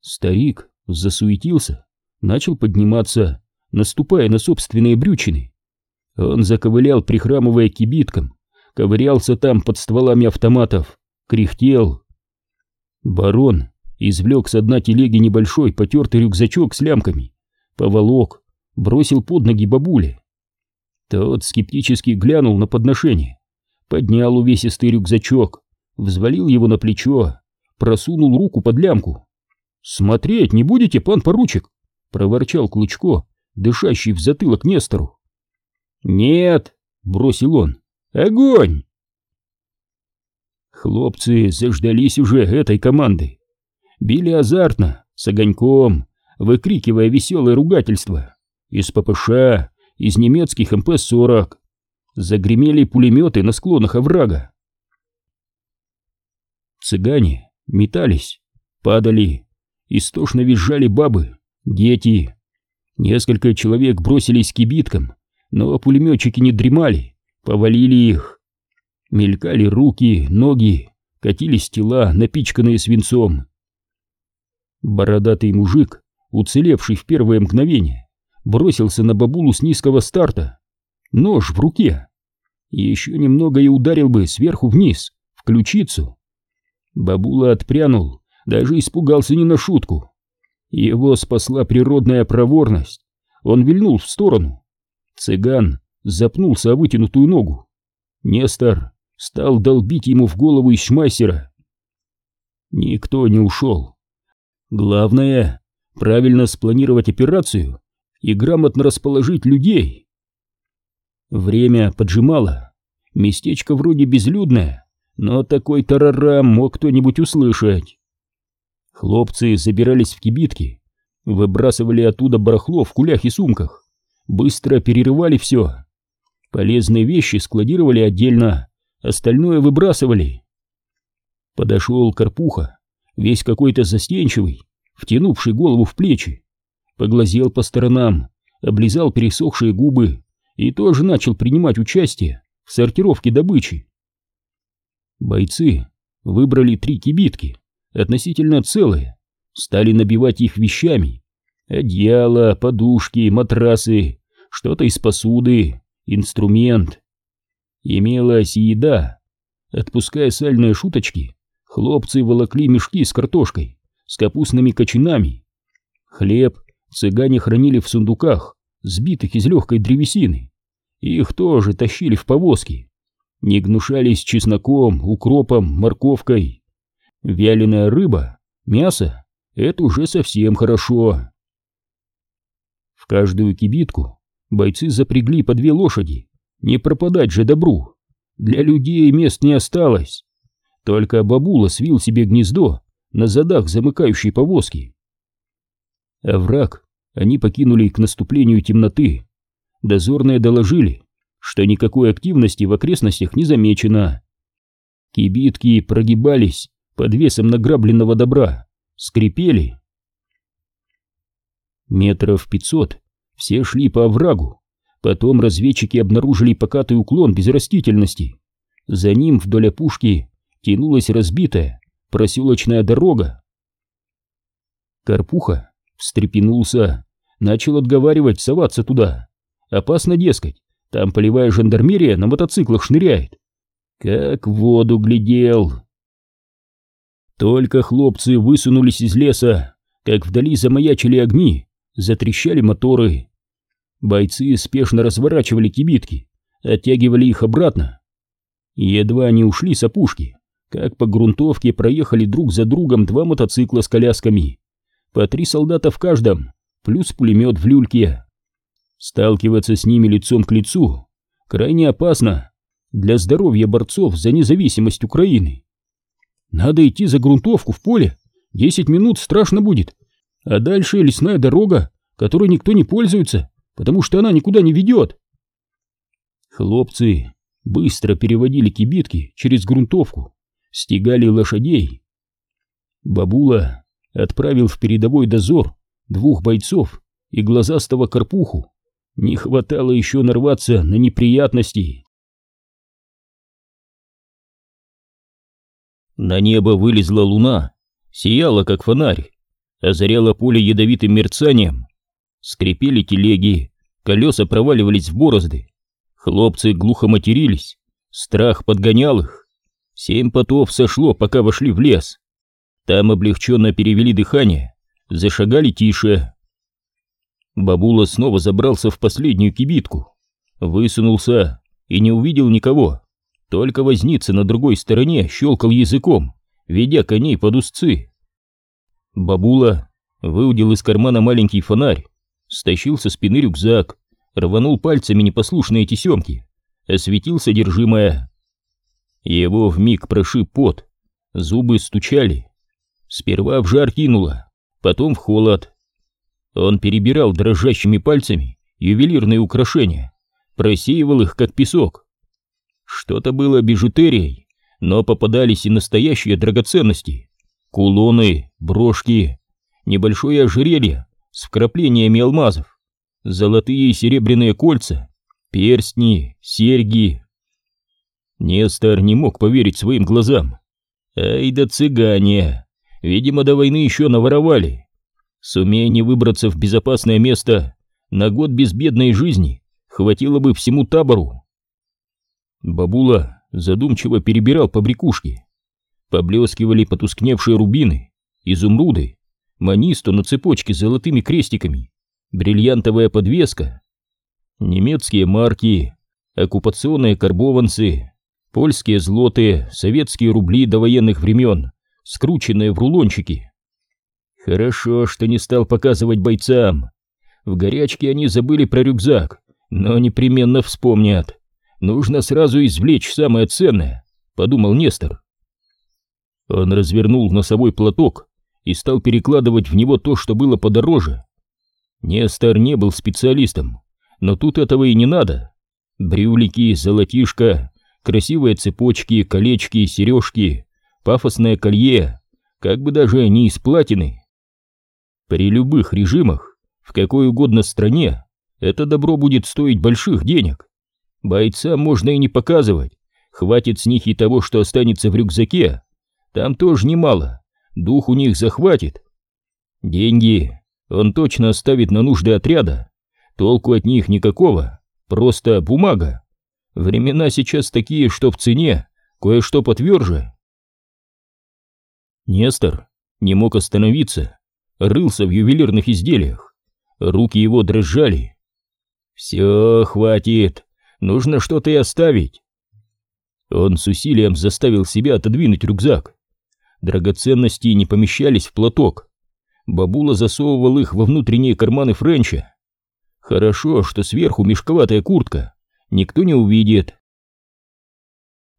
Старик засуетился, начал подниматься, наступая на собственные брючины. Он заковылял, прихрамывая кибитком, ковырялся там под стволами автоматов, кряхтел. Барон извлек с дна телеги небольшой потертый рюкзачок с лямками, поволок, бросил под ноги бабуле. Тот скептически глянул на подношение, поднял увесистый рюкзачок, взвалил его на плечо, просунул руку под лямку. «Смотреть не будете, пан поручик?» — проворчал Клычко, дышащий в затылок Нестору. «Нет!» — бросил он. «Огонь!» Хлопцы заждались уже этой команды. Били азартно, с огоньком, выкрикивая веселое ругательство. Из ППШ, из немецких МП-40. Загремели пулеметы на склонах оврага. Цыгане метались, падали, истошно визжали бабы, дети. Несколько человек бросились к кибиткам, но пулеметчики не дремали, повалили их. Мелькали руки, ноги, катились тела, напичканные свинцом. Бородатый мужик, уцелевший в первое мгновение, бросился на бабулу с низкого старта. Нож в руке. Еще немного и ударил бы сверху вниз, в ключицу. Бабула отпрянул, даже испугался не на шутку. Его спасла природная проворность. Он вильнул в сторону. Цыган запнулся о вытянутую ногу. Нестор стал долбить ему в голову из шмайсера. Никто не ушел. Главное — правильно спланировать операцию и грамотно расположить людей. Время поджимало. Местечко вроде безлюдное, но такой тарарам мог кто-нибудь услышать. Хлопцы забирались в кибитки, выбрасывали оттуда барахло в кулях и сумках, быстро перерывали все. Полезные вещи складировали отдельно, остальное выбрасывали. Подошел Карпуха, весь какой-то застенчивый, втянувший голову в плечи, поглазел по сторонам, облизал пересохшие губы и тоже начал принимать участие в сортировке добычи. Бойцы выбрали три кибитки, относительно целые, стали набивать их вещами. Одеяло, подушки, матрасы, что-то из посуды, инструмент. Имелась еда. Отпуская сальные шуточки, хлопцы волокли мешки с картошкой, с капустными кочанами. Хлеб цыгане хранили в сундуках, сбитых из легкой древесины. Их тоже тащили в повозки. Не гнушались чесноком, укропом, морковкой. Вяленая рыба, мясо — это уже совсем хорошо. В каждую кибитку бойцы запрягли по две лошади. Не пропадать же добру. Для людей мест не осталось. Только бабула свил себе гнездо на задах замыкающей повозки. А враг они покинули к наступлению темноты. Дозорные доложили, что никакой активности в окрестностях не замечено. Кибитки прогибались под весом награбленного добра, скрипели. Метров пятьсот все шли по оврагу, потом разведчики обнаружили покатый уклон без растительности. За ним вдоль опушки тянулась разбитая проселочная дорога. Карпуха встрепенулся, начал отговаривать соваться туда. Опасно, дескать, там полевая жандармерия на мотоциклах шныряет. Как в воду глядел. Только хлопцы высунулись из леса, как вдали замаячили огни, затрещали моторы. Бойцы спешно разворачивали кибитки, оттягивали их обратно. Едва они ушли с опушки, как по грунтовке проехали друг за другом два мотоцикла с колясками. По три солдата в каждом, плюс пулемет в люльке. Сталкиваться с ними лицом к лицу крайне опасно для здоровья борцов за независимость Украины. Надо идти за грунтовку в поле, десять минут страшно будет, а дальше лесная дорога, которой никто не пользуется, потому что она никуда не ведет. Хлопцы быстро переводили кибитки через грунтовку, стегали лошадей. Бабула отправил в передовой дозор двух бойцов и глазастого карпуху, не хватало еще нарваться на неприятности. На небо вылезла луна, сияла как фонарь, озаряла поле ядовитым мерцанием. Скрипели телеги, колеса проваливались в борозды. Хлопцы глухо матерились, страх подгонял их. Семь потов сошло, пока вошли в лес. Там облегченно перевели дыхание, зашагали тише, Бабула снова забрался в последнюю кибитку, высунулся и не увидел никого. Только возница на другой стороне щелкал языком, ведя коней под узцы. Бабула выудил из кармана маленький фонарь, стащил со спины рюкзак, рванул пальцами непослушные тесемки, осветил содержимое. Его вмиг прошиб пот, зубы стучали. Сперва в жар кинуло, потом в холод. Он перебирал дрожащими пальцами ювелирные украшения, просеивал их, как песок. Что-то было бижутерией, но попадались и настоящие драгоценности. Кулоны, брошки, небольшое ожерелье с вкраплениями алмазов, золотые и серебряные кольца, перстни, серьги. Нестор не мог поверить своим глазам. Ай да цыгане! Видимо, до войны еще наворовали. Сумея не выбраться в безопасное место, на год безбедной жизни хватило бы всему табору. Бабула задумчиво перебирал побрякушки. Поблескивали потускневшие рубины, изумруды, манисто на цепочке с золотыми крестиками, бриллиантовая подвеска, немецкие марки, оккупационные карбованцы, польские злоты, советские рубли до военных времен, скрученные в рулончики. Хорошо, что не стал показывать бойцам. В горячке они забыли про рюкзак, но непременно вспомнят. Нужно сразу извлечь самое ценное, подумал Нестор. Он развернул носовой платок и стал перекладывать в него то, что было подороже. Нестор не был специалистом, но тут этого и не надо. Брюлики, золотишко, красивые цепочки, колечки, сережки, пафосное колье, как бы даже не из платины. При любых режимах, в какой угодно стране, это добро будет стоить больших денег. Бойца можно и не показывать, Хватит с них и того, что останется в рюкзаке. Там тоже немало, дух у них захватит. Деньги он точно оставит на нужды отряда. Толку от них никакого, просто бумага. Времена сейчас такие, что в цене, кое-что потверже. Нестор не мог остановиться, рылся в ювелирных изделиях. Руки его дрожали. «Все, хватит, нужно что-то и оставить». Он с усилием заставил себя отодвинуть рюкзак. Драгоценности не помещались в платок. Бабула засовывал их во внутренние карманы Френча. Хорошо, что сверху мешковатая куртка, никто не увидит.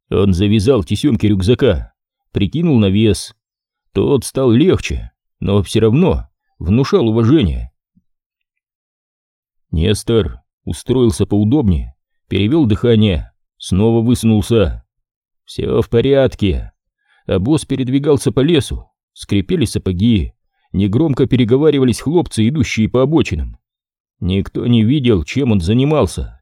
Он завязал тесемки рюкзака, прикинул на вес. Тот стал легче, но все равно внушал уважение. Нестор устроился поудобнее, перевел дыхание, снова высунулся. Все в порядке. А передвигался по лесу, скрипели сапоги, негромко переговаривались хлопцы, идущие по обочинам. Никто не видел, чем он занимался.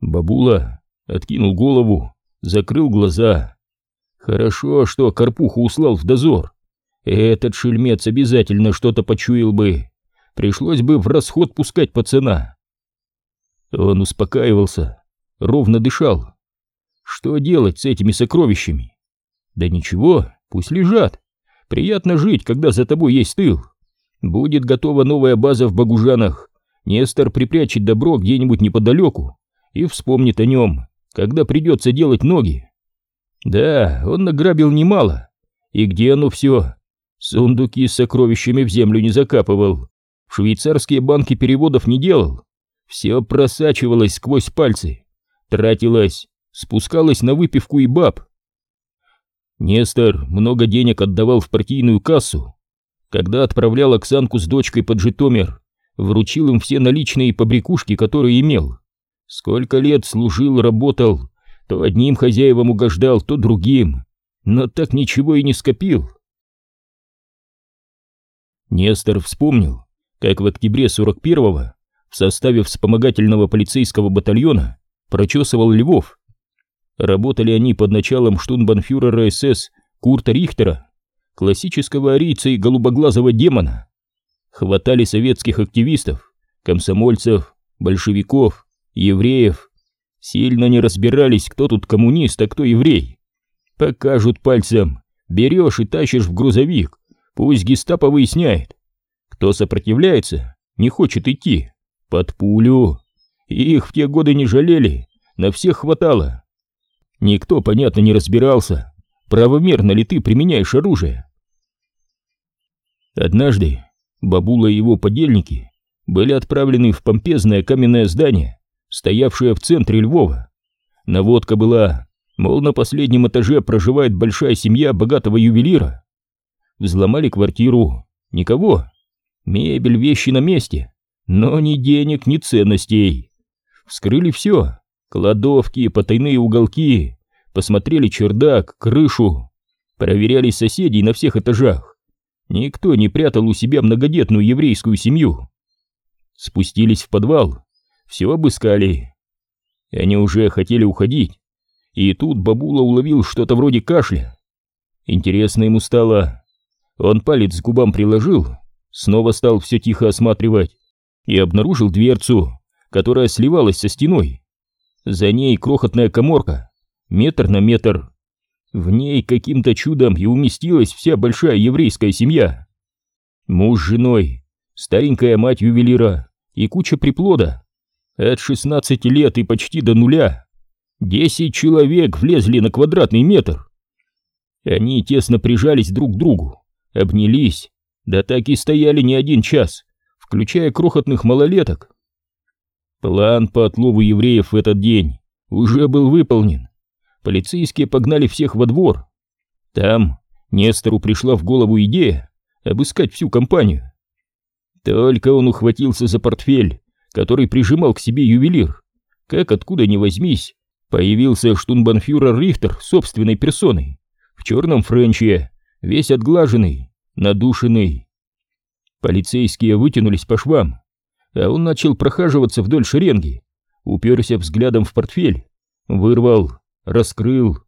Бабула откинул голову, закрыл глаза. Хорошо, что Карпуху услал в дозор. Этот шельмец обязательно что-то почуял бы. Пришлось бы в расход пускать пацана. Он успокаивался, ровно дышал. Что делать с этими сокровищами? Да ничего, пусть лежат. Приятно жить, когда за тобой есть тыл. Будет готова новая база в Багужанах. Нестор припрячет добро где-нибудь неподалеку и вспомнит о нем, когда придется делать ноги. Да, он награбил немало. И где оно все? Сундуки с сокровищами в землю не закапывал. В швейцарские банки переводов не делал. Все просачивалось сквозь пальцы. Тратилось, спускалось на выпивку и баб. Нестор много денег отдавал в партийную кассу. Когда отправлял Оксанку с дочкой под Житомир, вручил им все наличные побрякушки, которые имел. Сколько лет служил, работал, то одним хозяевам угождал, то другим, но так ничего и не скопил. Нестор вспомнил, как в октябре 41-го в составе вспомогательного полицейского батальона прочесывал Львов, Работали они под началом штунбанфюрера СС Курта Рихтера, классического арийца и голубоглазого демона. Хватали советских активистов, комсомольцев, большевиков, евреев. Сильно не разбирались, кто тут коммунист, а кто еврей. Покажут пальцем, берешь и тащишь в грузовик, пусть гестапо выясняет. Кто сопротивляется, не хочет идти, под пулю. Их в те годы не жалели, на всех хватало. Никто, понятно, не разбирался, правомерно ли ты применяешь оружие. Однажды Бабула и его подельники были отправлены в помпезное каменное здание, стоявшее в центре Львова. Наводка была, мол, на последнем этаже проживает большая семья богатого ювелира. Взломали квартиру, никого. Мебель, вещи на месте, но ни денег, ни ценностей. Вскрыли все, Кладовки, потайные уголки, посмотрели чердак, крышу, проверяли соседей на всех этажах. Никто не прятал у себя многодетную еврейскую семью. Спустились в подвал, все обыскали. Они уже хотели уходить, и тут бабула уловил что-то вроде кашля. Интересно ему стало. Он палец к губам приложил, снова стал все тихо осматривать и обнаружил дверцу, которая сливалась со стеной. За ней крохотная коморка, метр на метр. В ней каким-то чудом и уместилась вся большая еврейская семья. Муж с женой, старенькая мать ювелира и куча приплода. От 16 лет и почти до нуля. Десять человек влезли на квадратный метр. Они тесно прижались друг к другу, обнялись, да так и стояли не один час, включая крохотных малолеток. План по отлову евреев в этот день уже был выполнен. Полицейские погнали всех во двор. Там Нестору пришла в голову идея обыскать всю компанию. Только он ухватился за портфель, который прижимал к себе ювелир, как откуда ни возьмись, появился штунбанфюрер Рихтер собственной персоной, в черном френче, весь отглаженный, надушенный. Полицейские вытянулись по швам, а он начал прохаживаться вдоль шеренги, уперся взглядом в портфель Вырвал, раскрыл.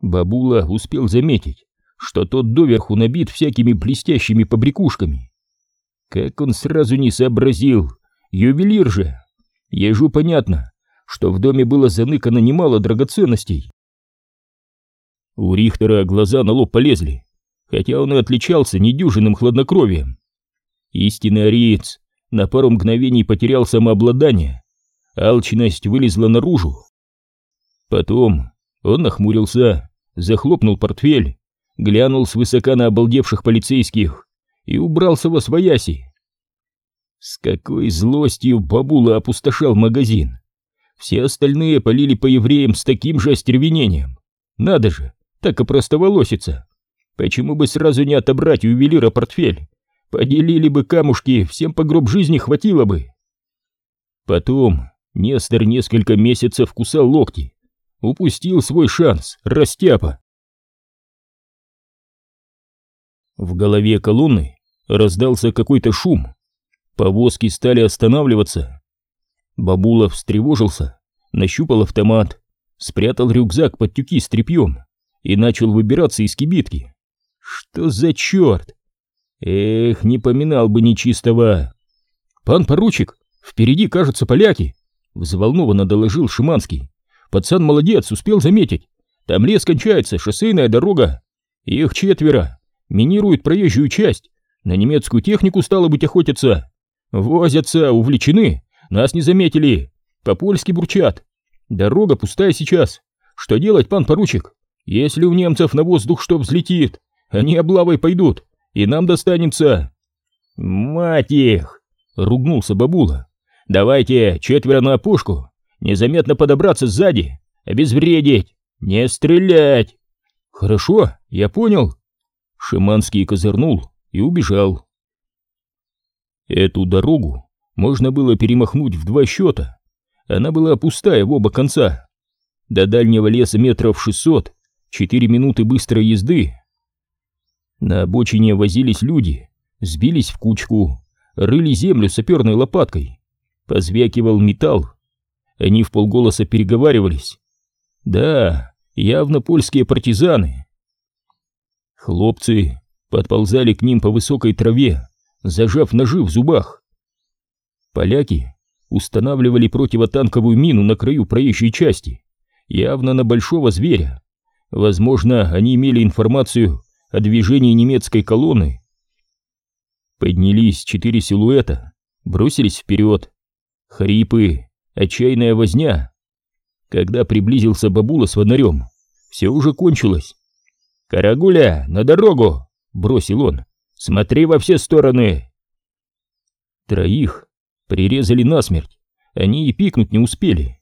Бабула успел заметить, что тот доверху набит всякими блестящими побрякушками. Как он сразу не сообразил, ювелир же. Ежу понятно, что в доме было заныкано немало драгоценностей. У Рихтера глаза на лоб полезли, хотя он и отличался недюжинным хладнокровием. Истинный ариец на пару мгновений потерял самообладание, алчность вылезла наружу. Потом он нахмурился, захлопнул портфель, глянул свысока на обалдевших полицейских и убрался во свояси. С какой злостью бабула опустошал магазин. Все остальные полили по евреям с таким же остервенением. Надо же, так и простоволоситься. Почему бы сразу не отобрать у ювелира портфель? Поделили бы камушки, всем по гроб жизни хватило бы. Потом Нестор несколько месяцев кусал локти. Упустил свой шанс, растяпа. В голове колонны раздался какой-то шум. Повозки стали останавливаться. Бабулов встревожился, нащупал автомат, спрятал рюкзак под тюки с тряпьем и начал выбираться из кибитки. Что за черт? Эх, не поминал бы нечистого. Пан поручик, впереди, кажется, поляки, взволнованно доложил Шиманский. Пацан молодец, успел заметить. Там лес кончается, шоссейная дорога. Их четверо. Минируют проезжую часть. На немецкую технику стало быть охотятся. Возятся, увлечены. Нас не заметили. По-польски бурчат. Дорога пустая сейчас. Что делать, пан поручик? Если у немцев на воздух что взлетит, они облавой пойдут, и нам достанется. Мать их! Ругнулся бабула. Давайте четверо на опушку, незаметно подобраться сзади, обезвредить, не стрелять. Хорошо, я понял. Шиманский козырнул и убежал. Эту дорогу можно было перемахнуть в два счета. Она была пустая в оба конца. До дальнего леса метров шестьсот, четыре минуты быстрой езды. На обочине возились люди, сбились в кучку, рыли землю саперной лопаткой. Позвякивал металл. Они в полголоса переговаривались. Да, явно польские партизаны. Хлопцы подползали к ним по высокой траве, зажав ножи в зубах. Поляки устанавливали противотанковую мину на краю проезжей части, явно на большого зверя. Возможно, они имели информацию о движении немецкой колонны. Поднялись четыре силуэта, бросились вперед. Хрипы, отчаянная возня. Когда приблизился бабула с фонарем, все уже кончилось. «Карагуля, на дорогу!» — бросил он. «Смотри во все стороны!» Троих прирезали насмерть, они и пикнуть не успели.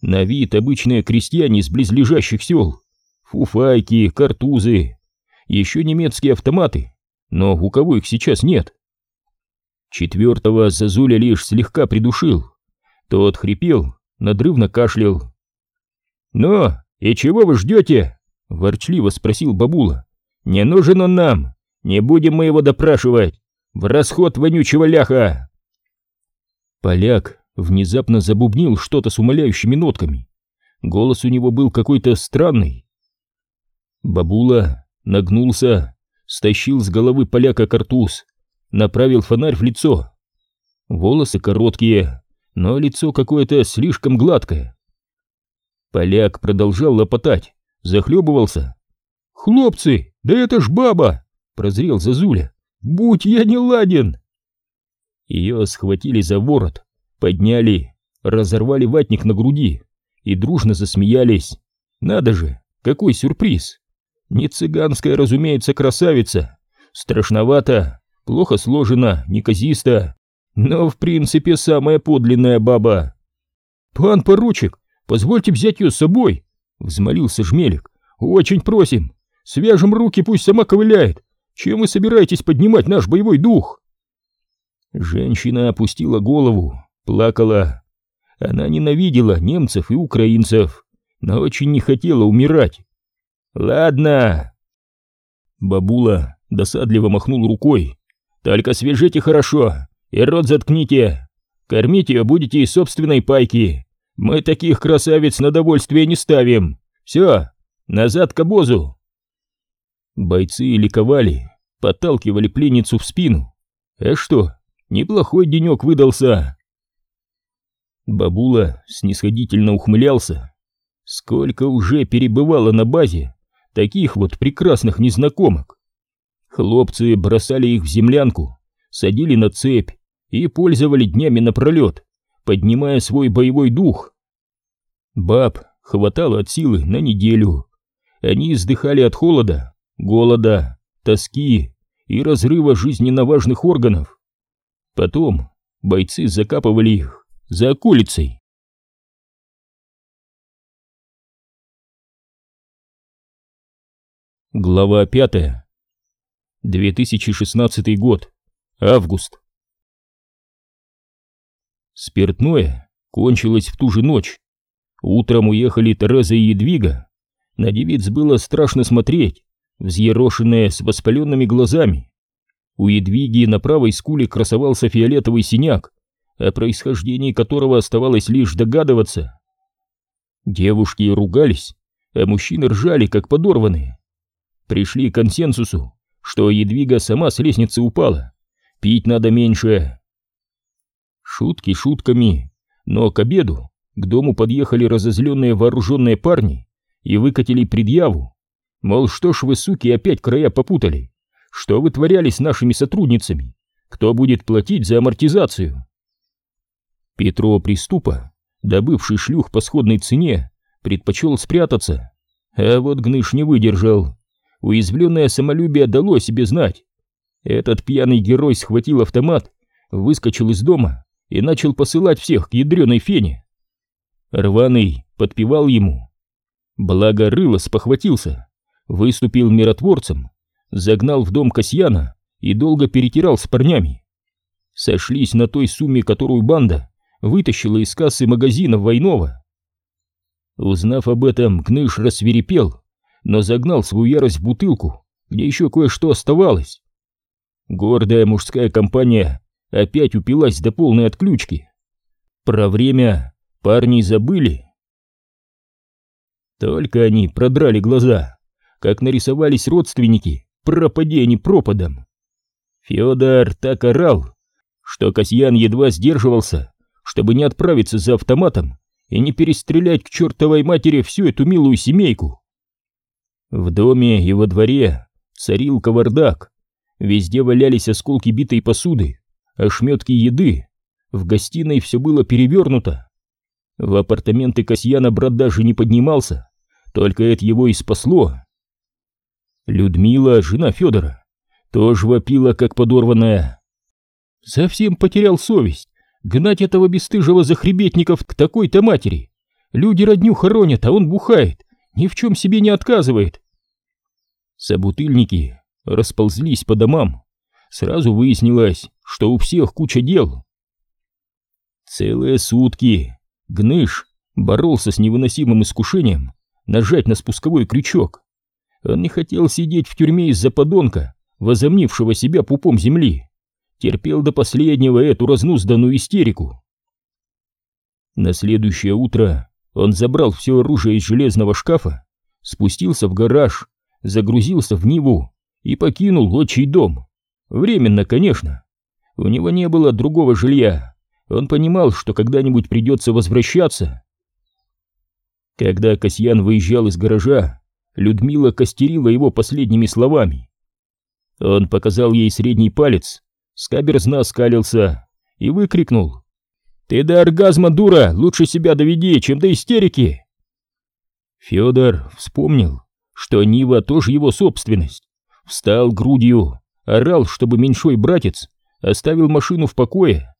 На вид обычные крестьяне из близлежащих сел. Фуфайки, картузы, еще немецкие автоматы, но у кого их сейчас нет? Четвертого Зазуля лишь слегка придушил. Тот хрипел, надрывно кашлял. «Ну, и чего вы ждете?» — ворчливо спросил бабула. «Не нужен он нам, не будем мы его допрашивать. В расход вонючего ляха!» Поляк внезапно забубнил что-то с умоляющими нотками. Голос у него был какой-то странный. Бабула нагнулся, стащил с головы поляка картуз, направил фонарь в лицо. Волосы короткие, но лицо какое-то слишком гладкое. Поляк продолжал лопотать, захлебывался. «Хлопцы, да это ж баба!» — прозрел Зазуля. «Будь я не ладен!» Ее схватили за ворот, подняли, разорвали ватник на груди и дружно засмеялись. Надо же, какой сюрприз! Не цыганская, разумеется, красавица. Страшновато, плохо сложена, неказисто, но в принципе самая подлинная баба. «Пан поручик, позвольте взять ее с собой!» — взмолился Жмелик. «Очень просим! Свяжем руки, пусть сама ковыляет! Чем вы собираетесь поднимать наш боевой дух?» Женщина опустила голову, плакала. Она ненавидела немцев и украинцев, но очень не хотела умирать. «Ладно!» Бабула досадливо махнул рукой. «Только свяжите хорошо и рот заткните. Кормить ее будете из собственной пайки. Мы таких красавиц на довольствие не ставим. Все, назад к обозу. Бойцы ликовали, подталкивали пленницу в спину. А что, неплохой денек выдался. Бабула снисходительно ухмылялся. Сколько уже перебывало на базе таких вот прекрасных незнакомок. Хлопцы бросали их в землянку, садили на цепь и пользовали днями напролет, поднимая свой боевой дух. Баб хватало от силы на неделю. Они издыхали от холода, голода, тоски и разрыва жизненно важных органов. Потом бойцы закапывали их за околицей. Глава пятая. 2016 год. Август. Спиртное кончилось в ту же ночь. Утром уехали Тереза и Едвига. На девиц было страшно смотреть, взъерошенная с воспаленными глазами. У Едвиги на правой скуле красовался фиолетовый синяк, о происхождении которого оставалось лишь догадываться. Девушки ругались, а мужчины ржали, как подорванные. Пришли к консенсусу, что Едвига сама с лестницы упала. Пить надо меньше. Шутки шутками, но к обеду к дому подъехали разозленные вооруженные парни и выкатили предъяву. Мол, что ж вы, суки, опять края попутали? Что вытворяли с нашими сотрудницами? Кто будет платить за амортизацию? Петро Приступа, добывший шлюх по сходной цене, предпочел спрятаться. А вот Гныш не выдержал. Уязвленное самолюбие дало себе знать. Этот пьяный герой схватил автомат, выскочил из дома и начал посылать всех к ядреной фене. Рваный подпевал ему. Благо Рыло спохватился, выступил миротворцем, загнал в дом Касьяна и долго перетирал с парнями. Сошлись на той сумме, которую банда вытащила из кассы магазина Войнова. Узнав об этом, Кныш рассверепел, но загнал свою ярость в бутылку, где еще кое-что оставалось. Гордая мужская компания опять упилась до полной отключки. Про время парни забыли. Только они продрали глаза, как нарисовались родственники, пропади они пропадом. Федор так орал, что Касьян едва сдерживался, чтобы не отправиться за автоматом и не перестрелять к чертовой матери всю эту милую семейку. В доме и во дворе царил кавардак, везде валялись осколки битой посуды, ошметки еды, в гостиной все было перевернуто. В апартаменты Касьяна брат даже не поднимался, только это его и спасло. Людмила, жена Федора, тоже вопила, как подорванная. Совсем потерял совесть гнать этого бесстыжего захребетников к такой-то матери. Люди родню хоронят, а он бухает, ни в чем себе не отказывает. Собутыльники расползлись по домам. Сразу выяснилось, что у всех куча дел. Целые сутки Гныш боролся с невыносимым искушением нажать на спусковой крючок. Он не хотел сидеть в тюрьме из-за подонка, возомнившего себя пупом земли. Терпел до последнего эту разнузданную истерику. На следующее утро он забрал все оружие из железного шкафа, спустился в гараж, загрузился в Ниву и покинул отчий дом. Временно, конечно. У него не было другого жилья. Он понимал, что когда-нибудь придется возвращаться. Когда Касьян выезжал из гаража, Людмила костерила его последними словами. Он показал ей средний палец, скаберзно оскалился и выкрикнул. «Ты до оргазма, дура, лучше себя доведи, чем до истерики!» Федор вспомнил, что Нива тоже его собственность. Встал грудью, орал, чтобы меньшой братец оставил машину в покое.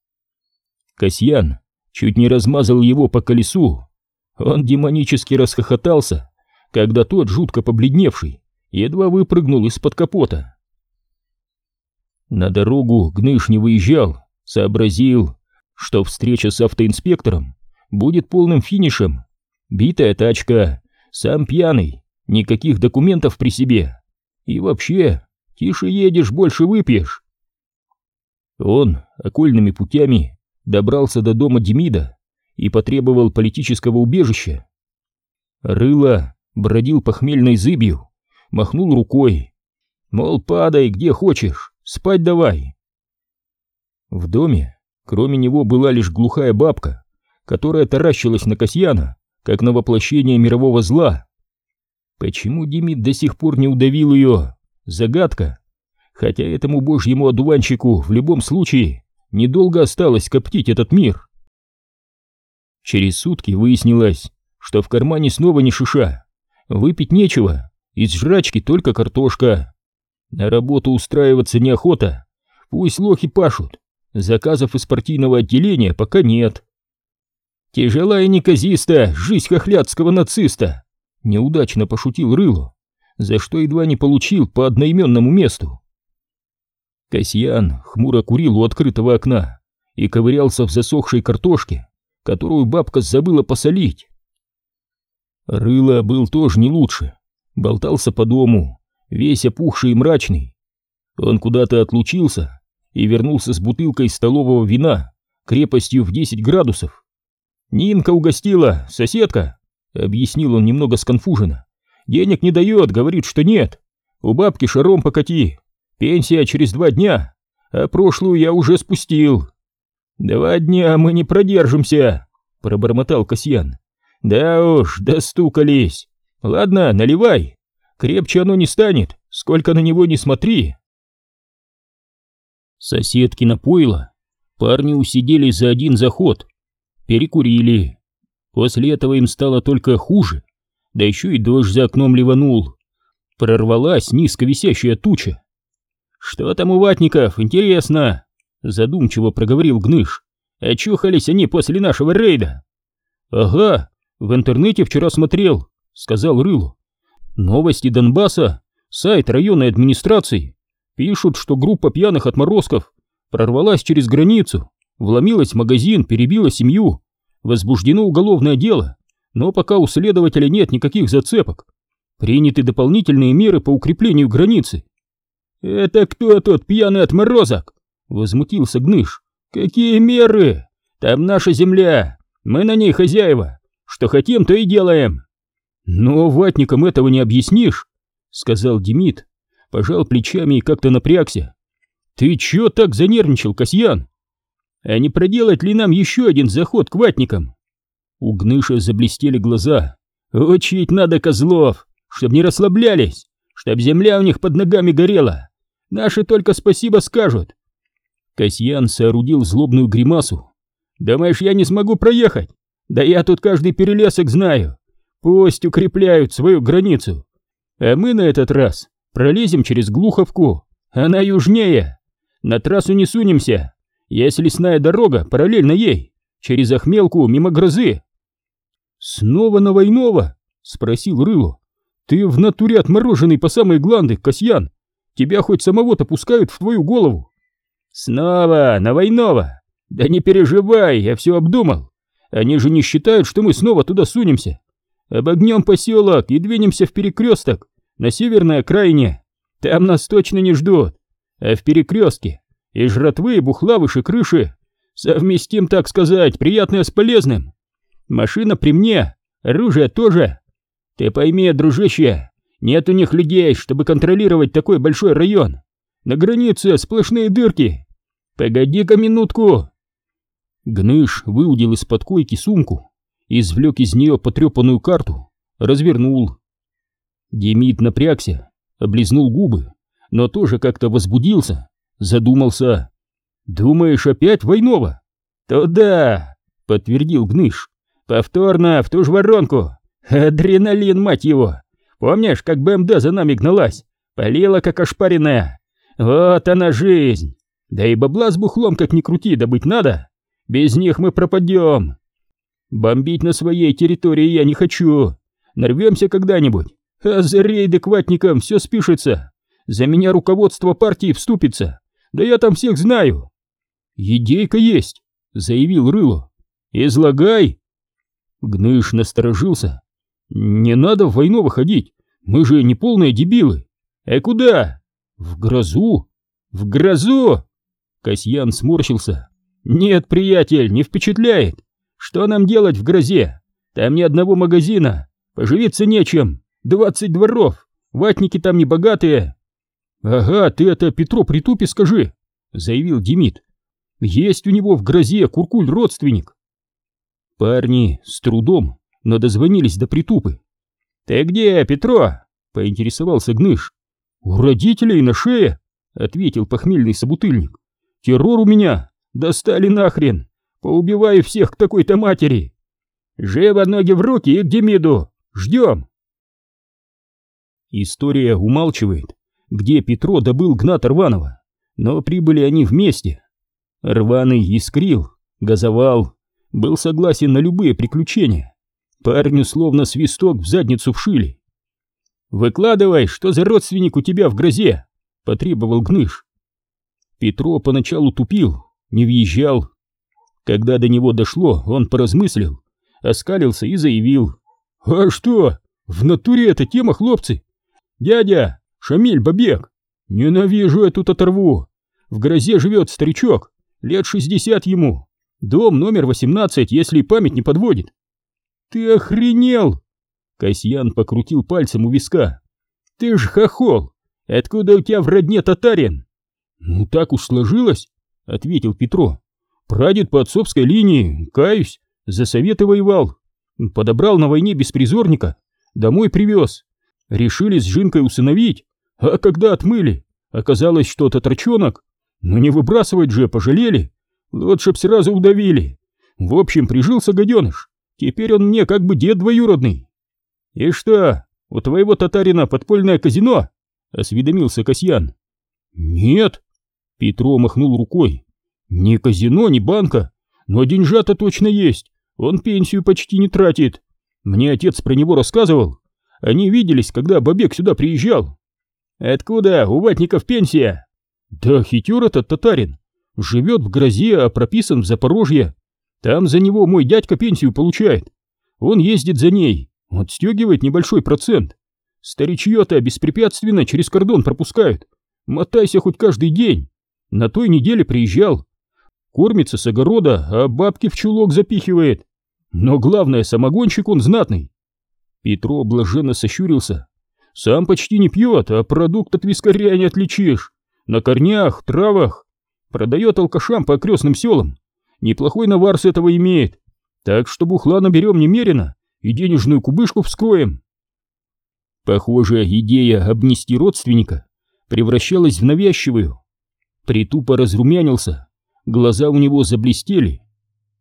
Касьян чуть не размазал его по колесу. Он демонически расхохотался, когда тот, жутко побледневший, едва выпрыгнул из-под капота. На дорогу Гныш не выезжал, сообразил, что встреча с автоинспектором будет полным финишем. Битая тачка, сам пьяный, никаких документов при себе. И вообще, тише едешь, больше выпьешь. Он окольными путями добрался до дома Демида и потребовал политического убежища. Рыло бродил похмельной зыбью, махнул рукой, мол, падай где хочешь, спать давай. В доме, кроме него, была лишь глухая бабка, которая таращилась на Касьяна, как на воплощение мирового зла. Почему Демид до сих пор не удавил ее? Загадка. Хотя этому божьему одуванчику в любом случае недолго осталось коптить этот мир. Через сутки выяснилось, что в кармане снова не шиша, выпить нечего, из жрачки только картошка. На работу устраиваться неохота, пусть лохи пашут, заказов из партийного отделения пока нет. Тяжелая неказиста, жизнь хохлядского нациста, неудачно пошутил Рыло, за что едва не получил по одноименному месту. Касьян хмуро курил у открытого окна и ковырялся в засохшей картошке, которую бабка забыла посолить. Рыло был тоже не лучше, болтался по дому, весь опухший и мрачный. Он куда-то отлучился и вернулся с бутылкой столового вина крепостью в 10 градусов. «Нинка угостила, соседка», — объяснил он немного сконфуженно. «Денег не дает, говорит, что нет. У бабки шаром покати, Пенсия через два дня, а прошлую я уже спустил. Два дня мы не продержимся, пробормотал Касьян. Да уж, достукались. Ладно, наливай. Крепче оно не станет, сколько на него не смотри. Соседки напоило. Парни усидели за один заход. Перекурили. После этого им стало только хуже. Да еще и дождь за окном ливанул. Прорвалась низко висящая туча. «Что там у ватников? Интересно!» Задумчиво проговорил Гныш. «Очухались они после нашего рейда!» «Ага, в интернете вчера смотрел», — сказал Рыло. «Новости Донбасса, сайт районной администрации. Пишут, что группа пьяных отморозков прорвалась через границу, вломилась в магазин, перебила семью. Возбуждено уголовное дело, но пока у следователя нет никаких зацепок. Приняты дополнительные меры по укреплению границы. «Это кто тот пьяный отморозок?» — возмутился Гныш. «Какие меры? Там наша земля, мы на ней хозяева, что хотим, то и делаем». «Но ватникам этого не объяснишь», — сказал Демид, пожал плечами и как-то напрягся. «Ты чё так занервничал, Касьян? А не проделать ли нам еще один заход к ватникам?» У Гныша заблестели глаза. «Учить надо козлов, чтоб не расслаблялись, чтоб земля у них под ногами горела. Наши только спасибо скажут. Касьян соорудил злобную гримасу. Думаешь, я не смогу проехать? Да я тут каждый перелесок знаю. Пусть укрепляют свою границу. А мы на этот раз пролезем через Глуховку. Она южнее. На трассу не сунемся. Есть лесная дорога, параллельно ей. Через Охмелку, мимо грозы. Снова на Войнова? Спросил Рыло. Ты в натуре отмороженный по самой гланды, Касьян. Тебя хоть самого-то пускают в твою голову. Снова, на Войнова. Да не переживай, я все обдумал. Они же не считают, что мы снова туда сунемся. Обогнем поселок и двинемся в перекресток на северной окраине. Там нас точно не ждут. А в перекрестке и жратвы, и бухла выше крыши. Совместим, так сказать, приятное с полезным. Машина при мне, оружие тоже. Ты пойми, дружище, нет у них людей, чтобы контролировать такой большой район. На границе сплошные дырки. Погоди-ка минутку. Гныш выудил из-под койки сумку, извлек из нее потрепанную карту, развернул. Демид напрягся, облизнул губы, но тоже как-то возбудился, задумался. «Думаешь, опять Войнова?» «То да», — подтвердил Гныш. «Повторно, в ту же воронку. Адреналин, мать его! Помнишь, как БМД за нами гналась? Полила, как ошпаренная. Вот она жизнь. Да и бабла с бухлом, как ни крути, добыть надо. Без них мы пропадем. Бомбить на своей территории я не хочу. Нарвемся когда-нибудь. А за рейды все спишется. За меня руководство партии вступится. Да я там всех знаю. Идейка есть, заявил Рыло. Излагай. Гныш насторожился «Не надо в войну выходить, мы же не полные дебилы!» «А куда?» «В грозу!» «В грозу!» Касьян сморщился. «Нет, приятель, не впечатляет! Что нам делать в грозе? Там ни одного магазина, поживиться нечем, двадцать дворов, ватники там не богатые. Ага, ты это Петро Притупе скажи, заявил Демид. Есть у него в грозе куркуль родственник. Парни с трудом, но дозвонились до Притупы. Ты где, Петро? поинтересовался Гныш. У родителей на шее, ответил похмельный собутыльник. Террор у меня, достали нахрен, поубиваю всех к такой-то матери. Живо ноги в руки и к Демиду, ждем. История умалчивает, где Петро добыл Гната Рванова, но прибыли они вместе. Рваный искрил, газовал, был согласен на любые приключения. Парню словно свисток в задницу вшили. «Выкладывай, что за родственник у тебя в грозе?» — потребовал Гныш. Петро поначалу тупил, не въезжал. Когда до него дошло, он поразмыслил, оскалился и заявил. «А что? В натуре эта тема, хлопцы! Дядя, Шамиль Бабек, ненавижу эту оторву! В грозе живет старичок, лет шестьдесят ему, дом номер восемнадцать, если память не подводит». «Ты охренел!» Касьян покрутил пальцем у виска. «Ты ж хохол! Откуда у тебя в родне татарин?» «Ну так уж сложилось», — ответил Петро. «Прадед по отцовской линии, каюсь, за советы воевал. Подобрал на войне беспризорника, домой привез. Решили с Жинкой усыновить, а когда отмыли, оказалось, что татрачонок. Но не выбрасывать же, пожалели. Лучше б сразу удавили. В общем, прижился гаденыш. Теперь он мне как бы дед двоюродный. И что, у твоего татарина подпольное казино? Осведомился Касьян. Нет, Петро махнул рукой. Ни казино, ни банка, но деньжата точно есть. Он пенсию почти не тратит. Мне отец про него рассказывал. Они виделись, когда Бабек сюда приезжал. Откуда у ватников пенсия? Да хитер этот татарин. Живет в Грозе, а прописан в Запорожье. Там за него мой дядька пенсию получает. Он ездит за ней, отстегивает небольшой процент. Старичье-то беспрепятственно через кордон пропускают. Мотайся хоть каждый день. На той неделе приезжал. Кормится с огорода, а бабки в чулок запихивает. Но главное, самогонщик он знатный. Петро блаженно сощурился. Сам почти не пьет, а продукт от вискаря не отличишь. На корнях, травах. Продает алкашам по окрестным селам. Неплохой навар с этого имеет. Так что бухла наберем немерено и денежную кубышку вскроем. Похоже, идея обнести родственника превращалась в навязчивую. Притупо разрумянился, глаза у него заблестели.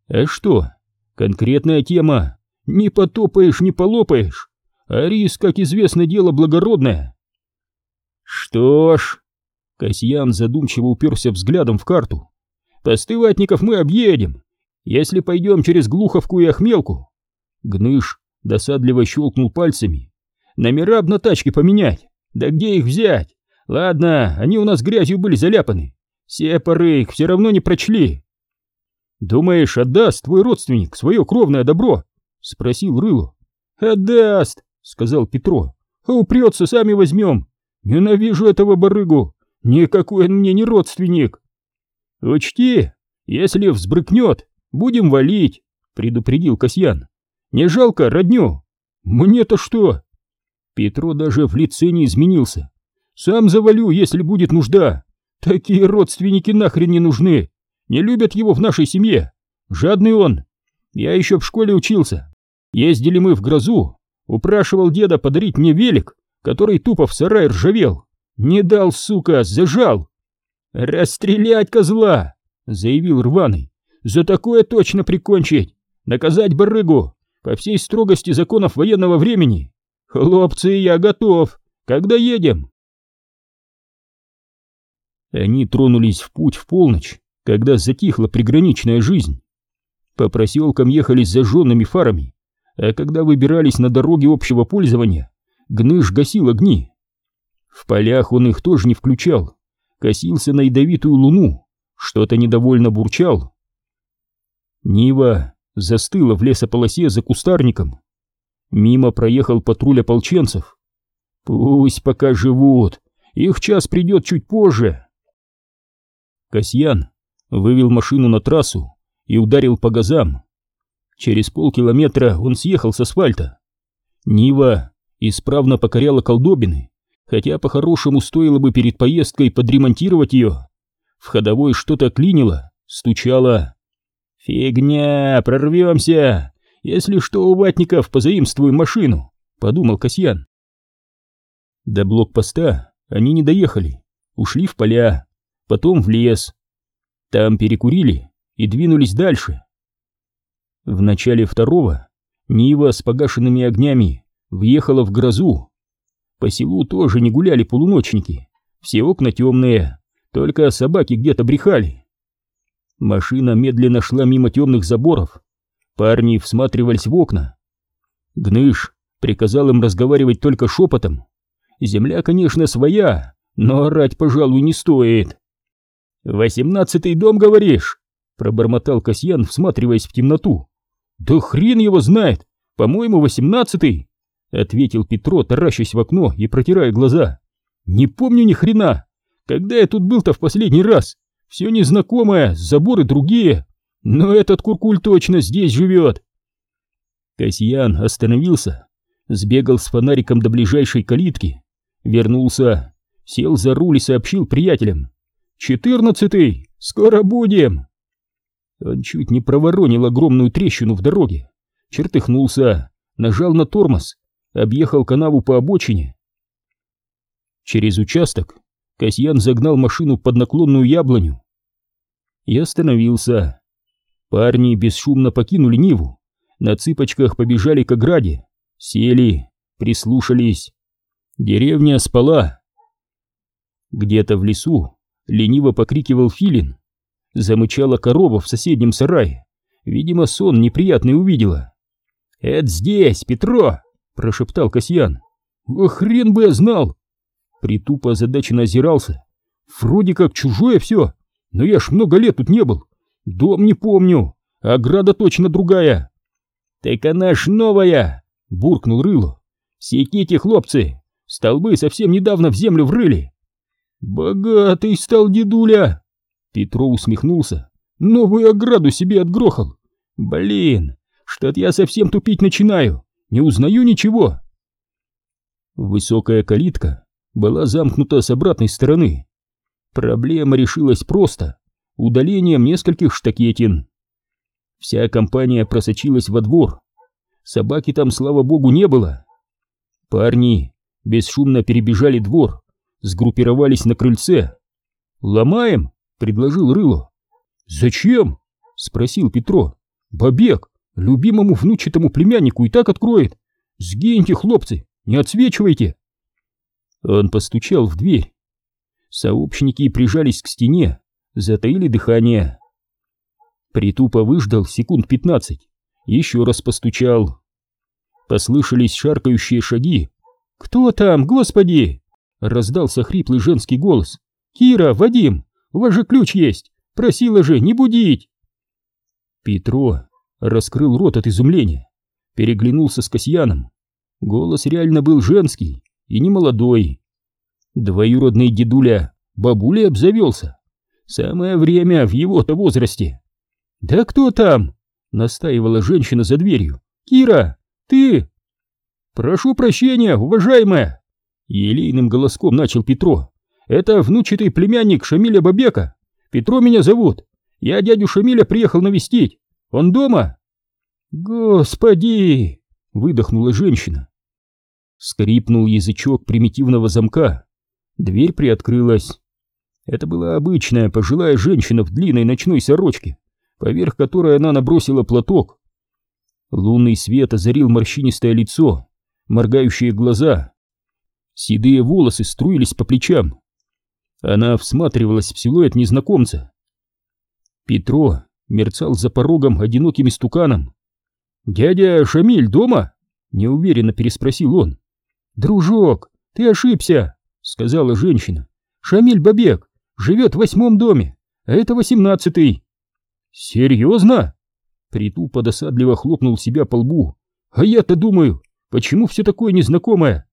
А что? Конкретная тема. Не потопаешь, не полопаешь. А риск, как известно, дело благородное. Что ж... Касьян задумчиво уперся взглядом в карту. Постыватников мы объедем, если пойдем через Глуховку и Охмелку. Гныш досадливо щелкнул пальцами. Номера б на тачке поменять. Да где их взять? Ладно, они у нас грязью были заляпаны. Все поры их все равно не прочли. Думаешь, отдаст твой родственник свое кровное добро? Спросил Рыло. Отдаст, сказал Петро. А упрется, сами возьмем. Ненавижу этого барыгу. Никакой он мне не родственник. Учти, если взбрыкнет, будем валить, предупредил Касьян. Не жалко родню? Мне-то что? Петро даже в лице не изменился. Сам завалю, если будет нужда. Такие родственники нахрен не нужны. Не любят его в нашей семье. Жадный он. Я еще в школе учился. Ездили мы в грозу. Упрашивал деда подарить мне велик, который тупо в сарай ржавел. Не дал, сука, зажал. Расстрелять козла, заявил рваный. За такое точно прикончить. Наказать барыгу по всей строгости законов военного времени. Хлопцы, я готов. Когда едем? Они тронулись в путь в полночь, когда затихла приграничная жизнь. По проселкам ехали с зажженными фарами, а когда выбирались на дороге общего пользования, Гныш гасил огни. В полях он их тоже не включал, косился на ядовитую луну, что-то недовольно бурчал. Нива застыла в лесополосе за кустарником. Мимо проехал патруль ополченцев. Пусть пока живут, их час придет чуть позже. Касьян вывел машину на трассу и ударил по газам. Через полкилометра он съехал с асфальта. Нива исправно покоряла колдобины, хотя по-хорошему стоило бы перед поездкой подремонтировать ее. В ходовой что-то клинило, стучало. «Фигня, прорвемся! Если что, у ватников позаимствуем машину», — подумал Касьян. До блокпоста они не доехали, ушли в поля, потом в лес. Там перекурили и двинулись дальше. В начале второго Нива с погашенными огнями въехала в грозу. По селу тоже не гуляли полуночники, все окна темные, только собаки где-то брехали. Машина медленно шла мимо темных заборов. Парни всматривались в окна. Гныш приказал им разговаривать только шепотом. Земля, конечно, своя, но орать, пожалуй, не стоит. «Восемнадцатый дом, говоришь?» — пробормотал Касьян, всматриваясь в темноту. «Да хрен его знает! По-моему, восемнадцатый!» — ответил Петро, таращась в окно и протирая глаза. «Не помню ни хрена! Когда я тут был-то в последний раз? Все незнакомое, заборы другие. Но этот куркуль точно здесь живет!» Касьян остановился, сбегал с фонариком до ближайшей калитки, вернулся, сел за руль и сообщил приятелям. «Четырнадцатый! Скоро будем!» Он чуть не проворонил огромную трещину в дороге, чертыхнулся, нажал на тормоз, объехал канаву по обочине. Через участок Касьян загнал машину под наклонную яблоню и остановился. Парни бесшумно покинули Ниву, на цыпочках побежали к ограде, сели, прислушались. Деревня спала. Где-то в лесу лениво покрикивал филин. Замычала корова в соседнем сарае. Видимо, сон неприятный увидела. «Это здесь, Петро!» — прошептал Касьян. «О, хрен бы я знал!» Притупо озадаченно озирался. «Вроде как чужое все, но я ж много лет тут не был. Дом не помню, ограда точно другая». «Так она ж новая!» — буркнул Рыло. «Секите, хлопцы, столбы совсем недавно в землю врыли». «Богатый стал дедуля!» Петро усмехнулся. «Новую ограду себе отгрохал! Блин, что-то я совсем тупить начинаю, не узнаю ничего!» Высокая калитка была замкнута с обратной стороны. Проблема решилась просто, удалением нескольких штакетин. Вся компания просочилась во двор. Собаки там, слава богу, не было. Парни бесшумно перебежали двор, сгруппировались на крыльце. «Ломаем?» — предложил Рыло. «Зачем?» — спросил Петро. «Бабек, любимому внучатому племяннику и так откроет. Сгиньте, хлопцы, не отсвечивайте!» Он постучал в дверь. Сообщники прижались к стене, затаили дыхание. Притупо выждал секунд пятнадцать, еще раз постучал. Послышались шаркающие шаги. «Кто там, господи?» — раздался хриплый женский голос. «Кира, Вадим, у вас же ключ есть! Просила же не будить!» Петро раскрыл рот от изумления, переглянулся с Касьяном. Голос реально был женский и не молодой. Двоюродный дедуля бабулей обзавелся. Самое время в его-то возрасте. «Да кто там?» — настаивала женщина за дверью. «Кира, ты?» «Прошу прощения, уважаемая!» Елейным голоском начал Петро. Это внучатый племянник Шамиля Бабека. Петро меня зовут. Я дядю Шамиля приехал навестить. Он дома?» «Господи!» — выдохнула женщина. Скрипнул язычок примитивного замка. Дверь приоткрылась. Это была обычная пожилая женщина в длинной ночной сорочке, поверх которой она набросила платок. Лунный свет озарил морщинистое лицо, моргающие глаза. Седые волосы струились по плечам. Она всматривалась в силуэт незнакомца. Петро мерцал за порогом одиноким истуканом. «Дядя Шамиль дома?» — неуверенно переспросил он. «Дружок, ты ошибся!» — сказала женщина. «Шамиль Бабек живет в восьмом доме, а это восемнадцатый». «Серьезно?» Притупо досадливо хлопнул себя по лбу. «А я-то думаю, почему все такое незнакомое?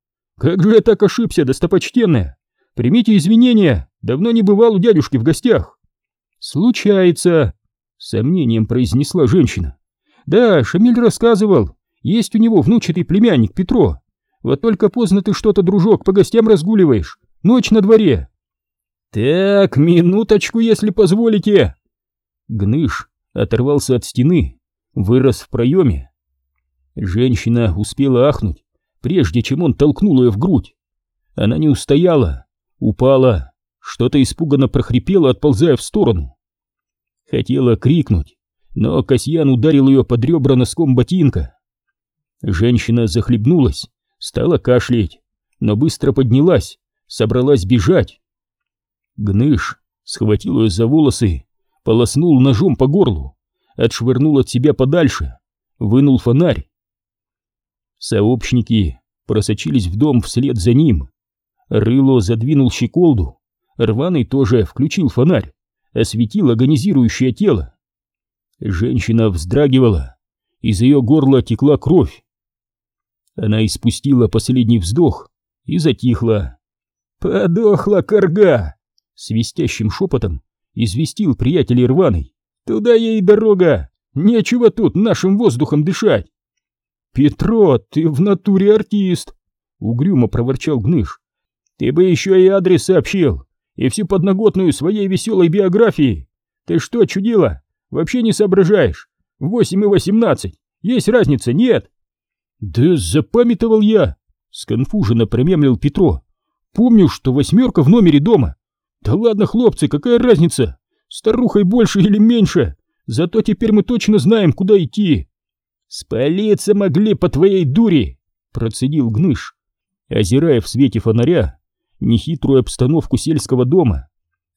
Как же я так ошибся, достопочтенная? Примите извинения, давно не бывал у дядюшки в гостях. Случается, сомнением произнесла женщина. Да, Шамиль рассказывал, есть у него внучатый племянник Петро. Вот только поздно ты что-то, дружок, по гостям разгуливаешь. Ночь на дворе. Так, минуточку, если позволите. Гныш оторвался от стены, вырос в проеме. Женщина успела ахнуть, прежде чем он толкнул ее в грудь. Она не устояла, упала, что-то испуганно прохрипело, отползая в сторону. Хотела крикнуть, но Касьян ударил ее под ребра носком ботинка. Женщина захлебнулась, стала кашлять, но быстро поднялась, собралась бежать. Гныш схватил ее за волосы, полоснул ножом по горлу, отшвырнул от себя подальше, вынул фонарь. Сообщники просочились в дом вслед за ним. Рыло задвинул щеколду, рваный тоже включил фонарь, осветил агонизирующее тело. Женщина вздрагивала, из ее горла текла кровь. Она испустила последний вздох и затихла. «Подохла корга!» — свистящим шепотом известил приятель рваный. «Туда ей дорога! Нечего тут нашим воздухом дышать!» «Петро, ты в натуре артист!» — угрюмо проворчал Гныш. «Ты бы еще и адрес сообщил, и всю подноготную своей веселой биографии! Ты что, чудила? Вообще не соображаешь? Восемь и восемнадцать! Есть разница, нет?» «Да запамятовал я!» — сконфуженно промямлил Петро. «Помню, что восьмерка в номере дома. Да ладно, хлопцы, какая разница? Старухой больше или меньше? Зато теперь мы точно знаем, куда идти!» «Спалиться могли по твоей дури!» — процедил Гныш, озирая в свете фонаря нехитрую обстановку сельского дома.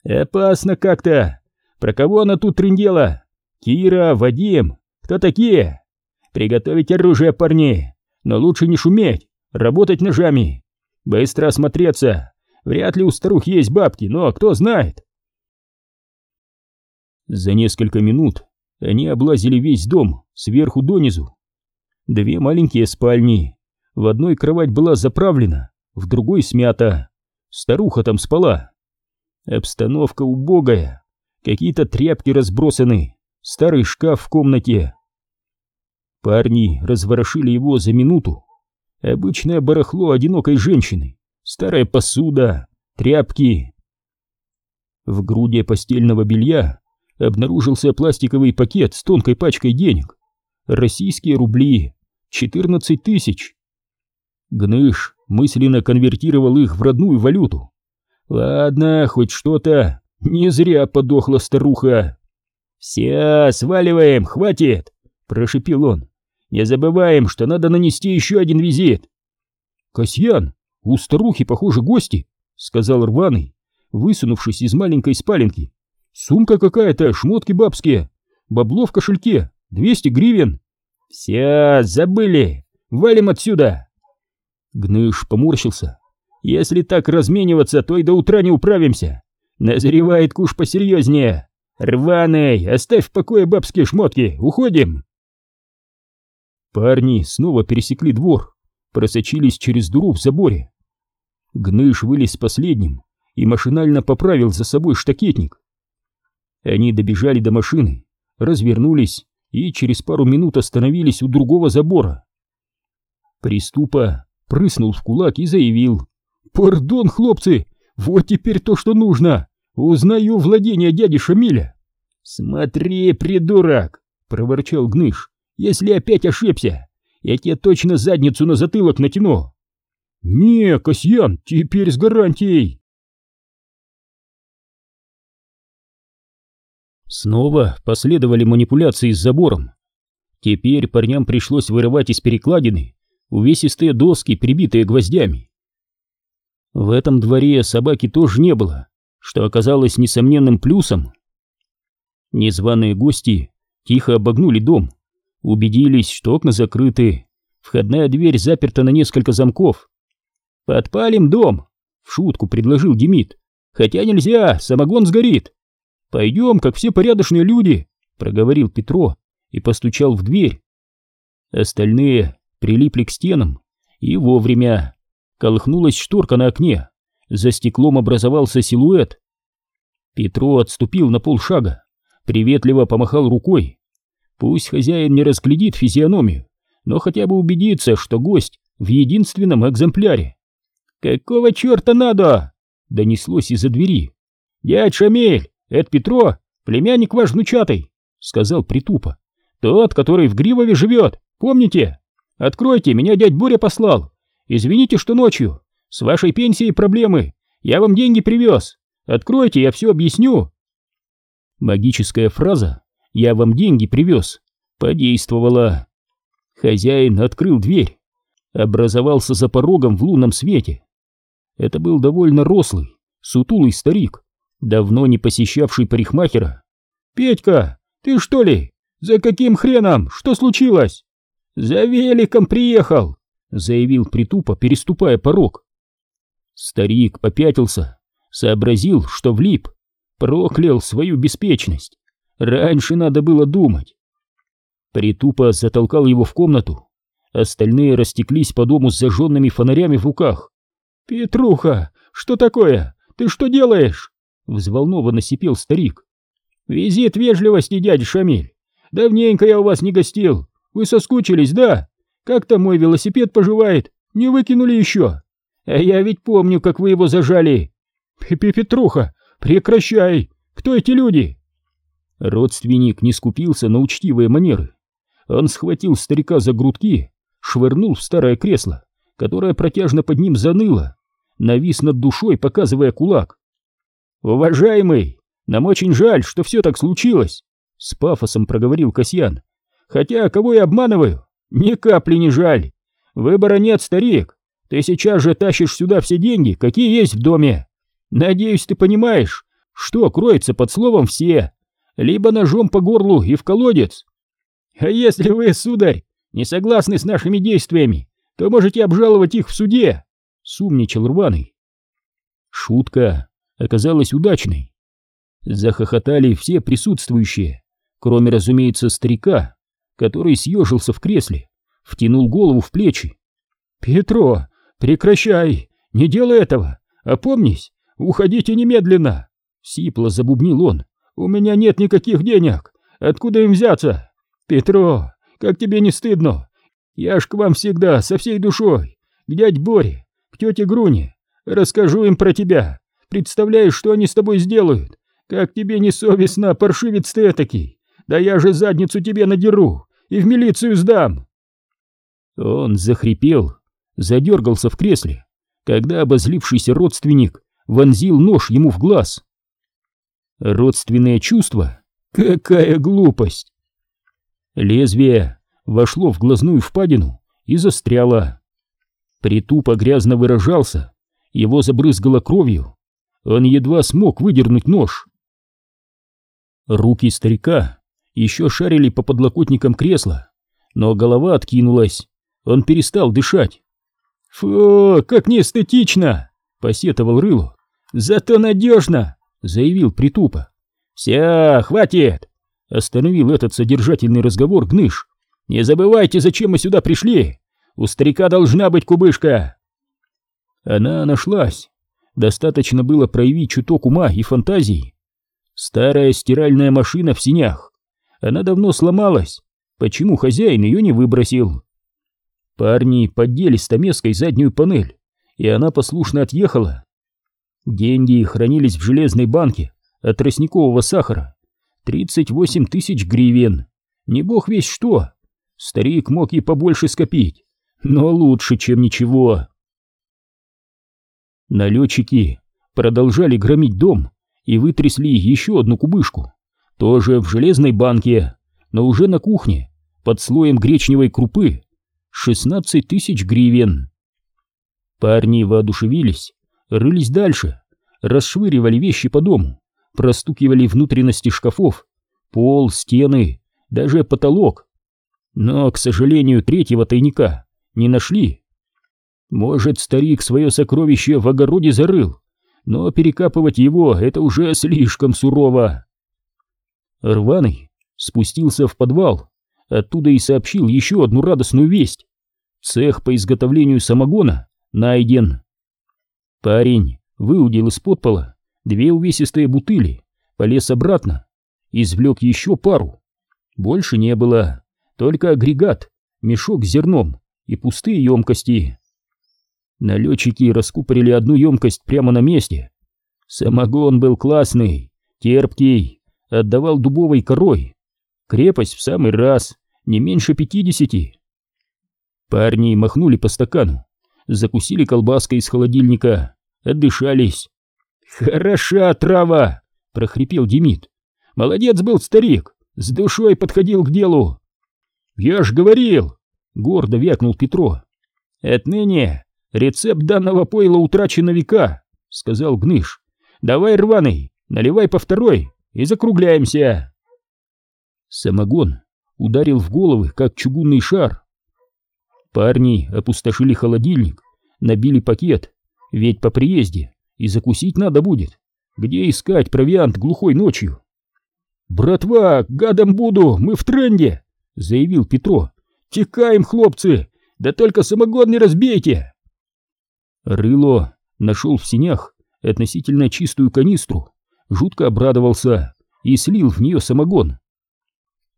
«Опасно как-то! Про кого она тут трындела? Кира, Вадим, кто такие? Приготовить оружие, парни! Но лучше не шуметь, работать ножами. Быстро осмотреться. Вряд ли у старух есть бабки, но кто знает. За несколько минут они облазили весь дом, сверху донизу. Две маленькие спальни. В одной кровать была заправлена, в другой смята. Старуха там спала. Обстановка убогая. Какие-то тряпки разбросаны. Старый шкаф в комнате. Парни разворошили его за минуту. Обычное барахло одинокой женщины, старая посуда, тряпки. В груди постельного белья обнаружился пластиковый пакет с тонкой пачкой денег. Российские рубли, 14 тысяч. Гныш мысленно конвертировал их в родную валюту. Ладно, хоть что-то, не зря подохла старуха. «Все, сваливаем, хватит!» — прошипел он. Не забываем, что надо нанести еще один визит. Касьян, у старухи, похоже, гости, сказал рваный, высунувшись из маленькой спаленки. Сумка какая-то, шмотки бабские, бабло в кошельке, 200 гривен. Все, забыли, валим отсюда. Гныш поморщился. Если так размениваться, то и до утра не управимся. Назревает куш посерьезнее. Рваный, оставь в покое бабские шмотки, уходим. Парни снова пересекли двор, просочились через дыру в заборе. Гныш вылез последним и машинально поправил за собой штакетник. Они добежали до машины, развернулись и через пару минут остановились у другого забора. Приступа прыснул в кулак и заявил. «Пардон, хлопцы, вот теперь то, что нужно. Узнаю владение дяди Шамиля». «Смотри, придурок!» — проворчал Гныш. Если опять ошибся, я тебе точно задницу на затылок натяну. Не, Касьян, теперь с гарантией. Снова последовали манипуляции с забором. Теперь парням пришлось вырывать из перекладины увесистые доски, прибитые гвоздями. В этом дворе собаки тоже не было, что оказалось несомненным плюсом. Незваные гости тихо обогнули дом убедились, что окна закрыты, входная дверь заперта на несколько замков. «Подпалим дом!» — в шутку предложил Демид. «Хотя нельзя, самогон сгорит!» «Пойдем, как все порядочные люди!» — проговорил Петро и постучал в дверь. Остальные прилипли к стенам, и вовремя. Колыхнулась шторка на окне, за стеклом образовался силуэт. Петро отступил на полшага, приветливо помахал рукой Пусть хозяин не разглядит физиономию, но хотя бы убедится, что гость в единственном экземпляре. «Какого черта надо?» — донеслось из-за двери. «Дядь Шамиль, это Петро, племянник ваш внучатый», — сказал Притупа. «Тот, который в Гривове живет, помните? Откройте, меня дядь Боря послал. Извините, что ночью. С вашей пенсией проблемы. Я вам деньги привез. Откройте, я все объясню». Магическая фраза «Я вам деньги привез» подействовала. Хозяин открыл дверь. Образовался за порогом в лунном свете. Это был довольно рослый, сутулый старик, давно не посещавший парикмахера. «Петька, ты что ли? За каким хреном? Что случилось?» «За великом приехал!» — заявил притупо, переступая порог. Старик попятился, сообразил, что влип, проклял свою беспечность. Раньше надо было думать. Притупо затолкал его в комнату. Остальные растеклись по дому с зажженными фонарями в руках. «Петруха, что такое? Ты что делаешь?» Взволнованно сипел старик. «Визит вежливости, дядя Шамиль. Давненько я у вас не гостил. Вы соскучились, да? Как там мой велосипед поживает? Не выкинули еще? А я ведь помню, как вы его зажали. Пи Петруха, прекращай! Кто эти люди?» Родственник не скупился на учтивые манеры. Он схватил старика за грудки, швырнул в старое кресло, которое протяжно под ним заныло, навис над душой, показывая кулак. «Уважаемый, нам очень жаль, что все так случилось», — с пафосом проговорил Касьян. «Хотя, кого я обманываю? Ни капли не жаль. Выбора нет, старик. Ты сейчас же тащишь сюда все деньги, какие есть в доме. Надеюсь, ты понимаешь, что кроется под словом «все». Либо ножом по горлу и в колодец. А если вы, сударь, не согласны с нашими действиями, то можете обжаловать их в суде», — сумничал рваный. Шутка оказалась удачной. Захохотали все присутствующие, кроме, разумеется, старика, который съежился в кресле, втянул голову в плечи. «Петро, прекращай, не делай этого, опомнись, уходите немедленно!» Сипло забубнил он. «У меня нет никаких денег, откуда им взяться? Петро, как тебе не стыдно? Я ж к вам всегда со всей душой, к дядь Боре, к тете Груне. Расскажу им про тебя. Представляешь, что они с тобой сделают? Как тебе не совестно, паршивец ты этакий? Да я же задницу тебе надеру и в милицию сдам!» Он захрипел, задергался в кресле, когда обозлившийся родственник вонзил нож ему в глаз. Родственное чувство? Какая глупость! Лезвие вошло в глазную впадину и застряло. Притупо грязно выражался, его забрызгало кровью. Он едва смог выдернуть нож. Руки старика еще шарили по подлокотникам кресла, но голова откинулась, он перестал дышать. «Фу, как неэстетично!» — посетовал Рыло. «Зато надежно!» — заявил Притупо. «Все, хватит!» — остановил этот содержательный разговор Гныш. Не забывайте, зачем мы сюда пришли. У старика должна быть кубышка. Она нашлась. Достаточно было проявить чуток ума и фантазии. Старая стиральная машина в синях. Она давно сломалась. Почему хозяин ее не выбросил? Парни поддели стамеской заднюю панель, и она послушно отъехала. Деньги хранились в железной банке от тростникового сахара. 38 тысяч гривен. Не бог весь что. Старик мог и побольше скопить, но лучше, чем ничего. Налетчики продолжали громить дом и вытрясли еще одну кубышку, тоже в железной банке, но уже на кухне, под слоем гречневой крупы, 16 тысяч гривен. Парни воодушевились, рылись дальше, расшвыривали вещи по дому, простукивали внутренности шкафов, пол, стены, даже потолок. Но, к сожалению, третьего тайника не нашли. Может, старик свое сокровище в огороде зарыл, но перекапывать его — это уже слишком сурово. Рваный спустился в подвал, оттуда и сообщил еще одну радостную весть. Цех по изготовлению самогона найден. Парень выудил из подпола две увесистые бутыли, полез обратно, извлек еще пару Больше не было, только агрегат, мешок с зерном и пустые емкости. Налетчики раскупорили одну емкость прямо на месте. Самогон был классный, терпкий, отдавал дубовой корой. Крепость в самый раз, не меньше пятидесяти. Парни махнули по стакану, закусили колбаской из холодильника, отдышались. «Хороша трава!» — прохрипел Демид. «Молодец был старик, с душой подходил к делу!» «Я ж говорил!» — гордо вякнул Петро. «Отныне рецепт данного пойла утрачен века!» — сказал Гныш. «Давай, рваный, наливай по второй и закругляемся!» Самогон ударил в головы, как чугунный шар. Парни опустошили холодильник, набили пакет, ведь по приезде и закусить надо будет. Где искать провиант глухой ночью? «Братва, гадом буду, мы в тренде!» — заявил Петро. «Текаем, хлопцы! Да только самогон не разбейте!» Рыло нашел в синях относительно чистую канистру, жутко обрадовался и слил в нее самогон.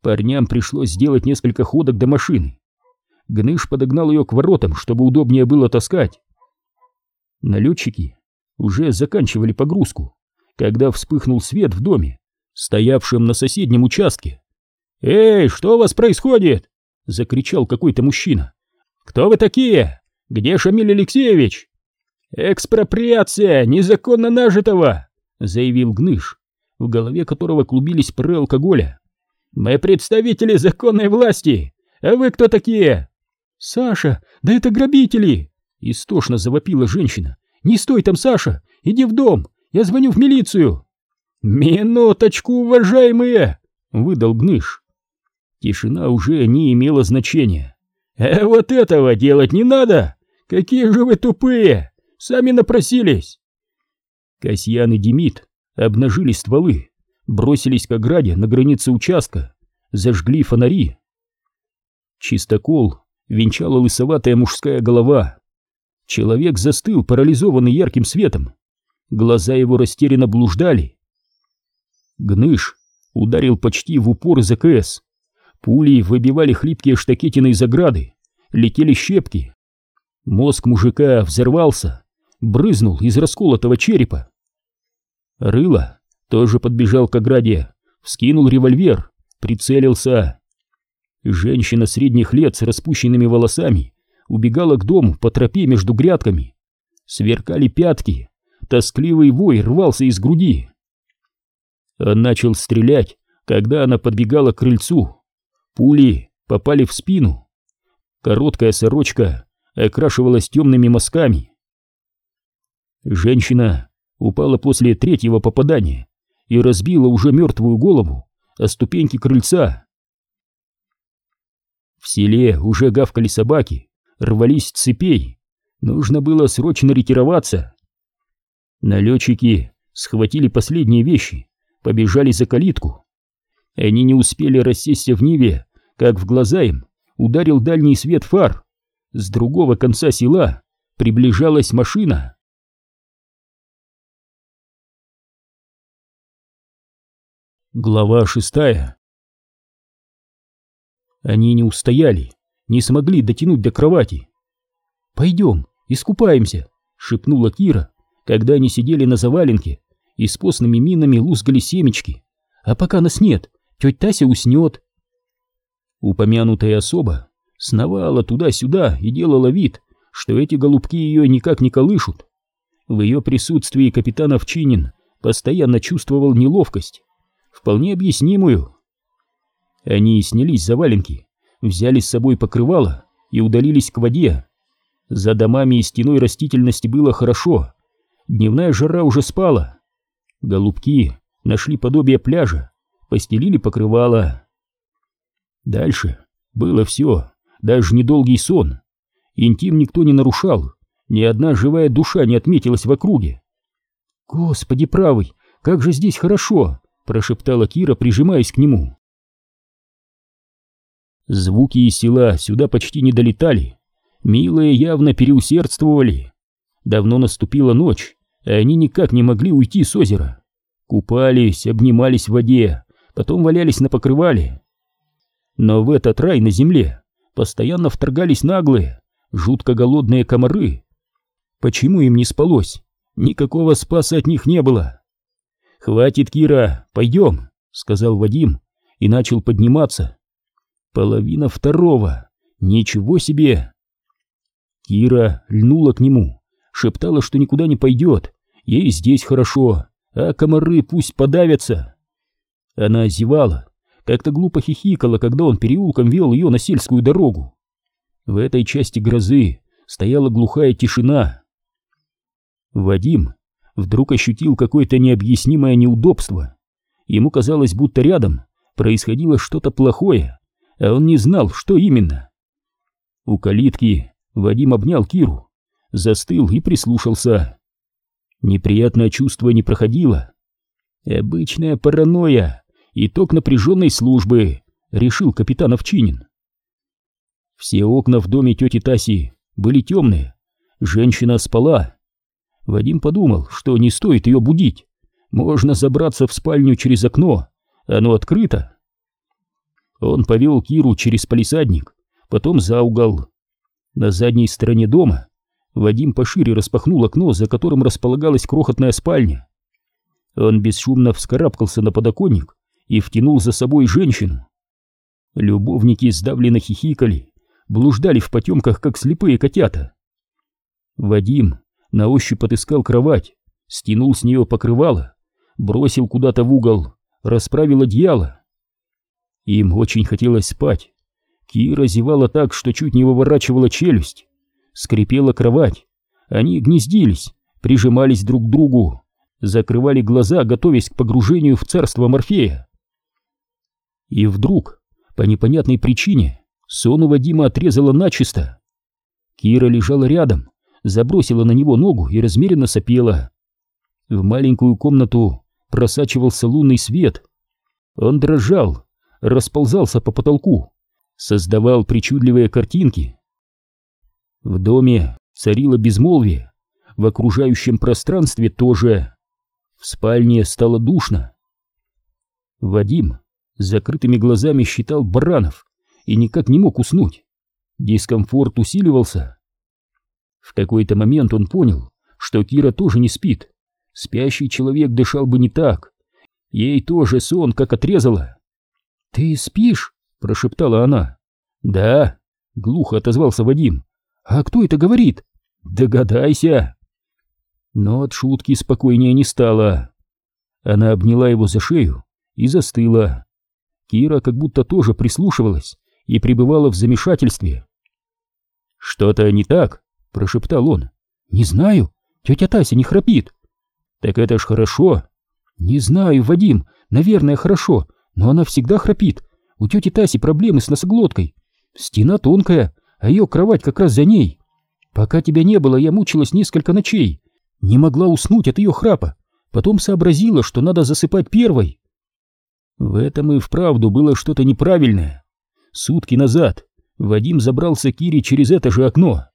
Парням пришлось сделать несколько ходок до машины. Гныш подогнал ее к воротам, чтобы удобнее было таскать. Налетчики уже заканчивали погрузку, когда вспыхнул свет в доме, стоявшем на соседнем участке. «Эй, что у вас происходит?» — закричал какой-то мужчина. «Кто вы такие? Где Шамиль Алексеевич?» «Экспроприация незаконно нажитого!» — заявил Гныш, в голове которого клубились пары алкоголя. «Мы представители законной власти, а вы кто такие?» «Саша, да это грабители!» — истошно завопила женщина. «Не стой там, Саша! Иди в дом! Я звоню в милицию!» «Минуточку, уважаемые!» — выдал Гныш. Тишина уже не имела значения. «А вот этого делать не надо! Какие же вы тупые! Сами напросились!» Касьян и Демид обнажили стволы, бросились к ограде на границе участка, зажгли фонари. Чистокол венчала лысоватая мужская голова. Человек застыл, парализованный ярким светом. Глаза его растерянно блуждали. Гныш ударил почти в упор из АКС. Пули выбивали хлипкие штакетины из ограды, летели щепки. Мозг мужика взорвался, брызнул из расколотого черепа. Рыло тоже подбежал к ограде, вскинул револьвер, прицелился. Женщина средних лет с распущенными волосами убегала к дому по тропе между грядками. Сверкали пятки, тоскливый вой рвался из груди. Он начал стрелять, когда она подбегала к крыльцу. Пули попали в спину. Короткая сорочка окрашивалась темными мазками. Женщина упала после третьего попадания и разбила уже мертвую голову о ступеньки крыльца. В селе уже гавкали собаки, рвались цепей. Нужно было срочно ретироваться. Налетчики схватили последние вещи, побежали за калитку. Они не успели рассесться в Ниве, как в глаза им ударил дальний свет фар. С другого конца села приближалась машина. Глава шестая Они не устояли, не смогли дотянуть до кровати. «Пойдем, искупаемся», — шепнула Кира, когда они сидели на заваленке и с постными минами лузгали семечки. «А пока нас нет, тетя Тася уснет». Упомянутая особа сновала туда-сюда и делала вид, что эти голубки ее никак не колышут. В ее присутствии капитан Овчинин постоянно чувствовал неловкость вполне объяснимую. Они снялись за валенки, взяли с собой покрывало и удалились к воде. За домами и стеной растительности было хорошо, дневная жара уже спала. Голубки нашли подобие пляжа, постелили покрывало. Дальше было все, даже недолгий сон. Интим никто не нарушал, ни одна живая душа не отметилась в округе. «Господи правый, как же здесь хорошо!» Прошептала Кира, прижимаясь к нему. Звуки из села сюда почти не долетали. Милые явно переусердствовали. Давно наступила ночь, и они никак не могли уйти с озера. Купались, обнимались в воде, потом валялись на покрывале. Но в этот рай на земле постоянно вторгались наглые, жутко голодные комары. Почему им не спалось? Никакого спаса от них не было. «Хватит, Кира, пойдем», — сказал Вадим и начал подниматься. Половина второго. Ничего себе! Кира льнула к нему, шептала, что никуда не пойдет, ей здесь хорошо, а комары пусть подавятся. Она зевала, как-то глупо хихикала, когда он переулком вел ее на сельскую дорогу. В этой части грозы стояла глухая тишина. Вадим вдруг ощутил какое-то необъяснимое неудобство. Ему казалось, будто рядом происходило что-то плохое, а он не знал, что именно. У калитки Вадим обнял Киру, застыл и прислушался. Неприятное чувство не проходило. Обычная паранойя, итог напряженной службы, решил капитан Овчинин. Все окна в доме тети Таси были темные, женщина спала. Вадим подумал, что не стоит ее будить, можно забраться в спальню через окно, оно открыто. Он повел Киру через палисадник, потом за угол. На задней стороне дома Вадим пошире распахнул окно, за которым располагалась крохотная спальня. Он бесшумно вскарабкался на подоконник и втянул за собой женщину. Любовники сдавленно хихикали, блуждали в потемках, как слепые котята. Вадим на ощупь отыскал кровать, стянул с нее покрывало, бросил куда-то в угол, расправил одеяло. Им очень хотелось спать. Кира зевала так, что чуть не выворачивала челюсть. Скрипела кровать. Они гнездились, прижимались друг к другу, закрывали глаза, готовясь к погружению в царство Морфея. И вдруг, по непонятной причине, сон у Вадима отрезала начисто. Кира лежала рядом, забросила на него ногу и размеренно сопела. В маленькую комнату просачивался лунный свет. Он дрожал, расползался по потолку, создавал причудливые картинки. В доме царило безмолвие, в окружающем пространстве тоже. В спальне стало душно. Вадим с закрытыми глазами считал баранов и никак не мог уснуть. Дискомфорт усиливался. В какой-то момент он понял, что Кира тоже не спит. Спящий человек дышал бы не так. Ей тоже сон как отрезало. «Ты спишь?» — прошептала она. «Да», — глухо отозвался Вадим. «А кто это говорит?» «Догадайся!» Но от шутки спокойнее не стало. Она обняла его за шею и застыла. Кира как будто тоже прислушивалась и пребывала в замешательстве. «Что-то не так?» — прошептал он. «Не знаю. Тетя Тася не храпит». «Так это ж хорошо». «Не знаю, Вадим. Наверное, хорошо но она всегда храпит. У тети Таси проблемы с носоглоткой. Стена тонкая, а ее кровать как раз за ней. Пока тебя не было, я мучилась несколько ночей. Не могла уснуть от ее храпа. Потом сообразила, что надо засыпать первой. В этом и вправду было что-то неправильное. Сутки назад Вадим забрался к Кире через это же окно.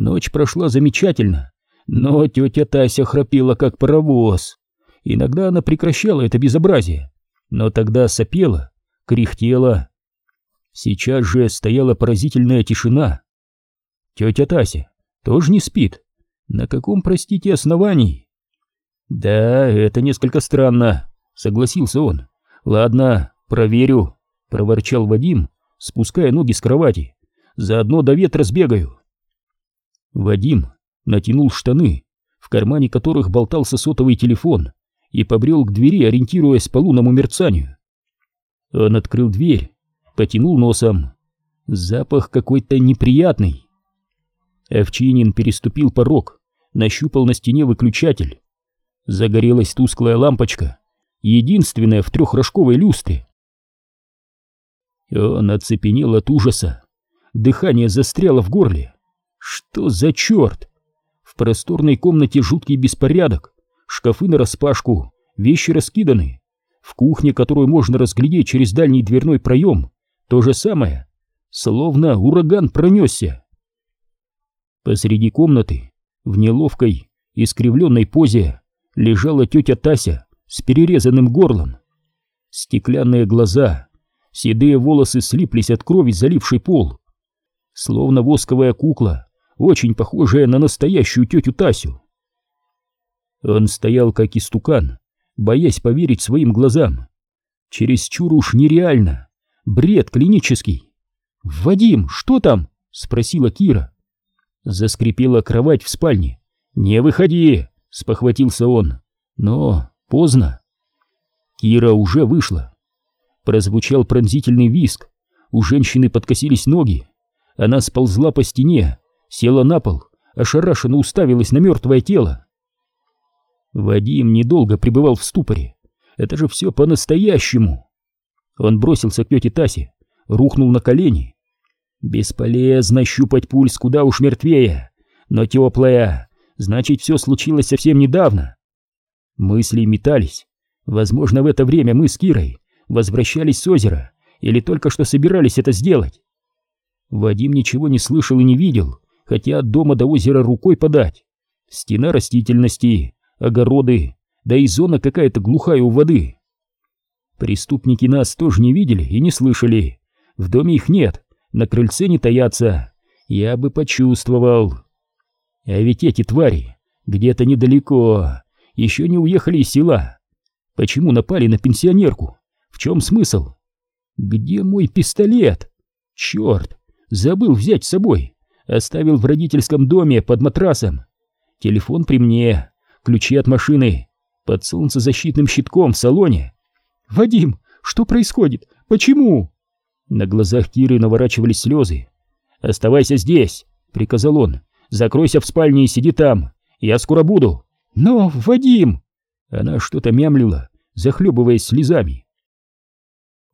Ночь прошла замечательно, но тетя Тася храпела как паровоз. Иногда она прекращала это безобразие, но тогда сопела, кряхтела. Сейчас же стояла поразительная тишина. Тетя Тася тоже не спит. На каком, простите, основании? Да, это несколько странно, согласился он. Ладно, проверю, проворчал Вадим, спуская ноги с кровати. Заодно до ветра сбегаю. Вадим натянул штаны, в кармане которых болтался сотовый телефон, и побрел к двери, ориентируясь по лунному мерцанию. Он открыл дверь, потянул носом. Запах какой-то неприятный. Овчинин переступил порог, нащупал на стене выключатель. Загорелась тусклая лампочка, единственная в трехрожковой люстре. Он оцепенел от ужаса. Дыхание застряло в горле. Что за черт? В просторной комнате жуткий беспорядок шкафы нараспашку, вещи раскиданы. В кухне, которую можно разглядеть через дальний дверной проем, то же самое, словно ураган пронесся. Посреди комнаты, в неловкой, искривленной позе, лежала тетя Тася с перерезанным горлом. Стеклянные глаза, седые волосы слиплись от крови, залившей пол. Словно восковая кукла, очень похожая на настоящую тетю Тасю. Он стоял как истукан, боясь поверить своим глазам. Чересчур уж нереально. Бред клинический. «Вадим, что там?» — спросила Кира. Заскрипела кровать в спальне. «Не выходи!» — спохватился он. Но поздно. Кира уже вышла. Прозвучал пронзительный виск. У женщины подкосились ноги. Она сползла по стене, села на пол, ошарашенно уставилась на мертвое тело. Вадим недолго пребывал в ступоре. Это же все по-настоящему. Он бросился к тете Тасе, рухнул на колени. Бесполезно щупать пульс куда уж мертвее, но теплая, значит, все случилось совсем недавно. Мысли метались. Возможно, в это время мы с Кирой возвращались с озера или только что собирались это сделать. Вадим ничего не слышал и не видел, хотя от дома до озера рукой подать. Стена растительности, огороды, да и зона какая-то глухая у воды. Преступники нас тоже не видели и не слышали. В доме их нет, на крыльце не таятся. Я бы почувствовал. А ведь эти твари где-то недалеко, еще не уехали из села. Почему напали на пенсионерку? В чем смысл? Где мой пистолет? Черт, забыл взять с собой. Оставил в родительском доме под матрасом. Телефон при мне, ключи от машины, под солнцезащитным щитком в салоне. «Вадим, что происходит? Почему?» На глазах Киры наворачивались слезы. «Оставайся здесь», — приказал он. «Закройся в спальне и сиди там. Я скоро буду». «Но, Вадим!» Она что-то мямлила, захлебываясь слезами.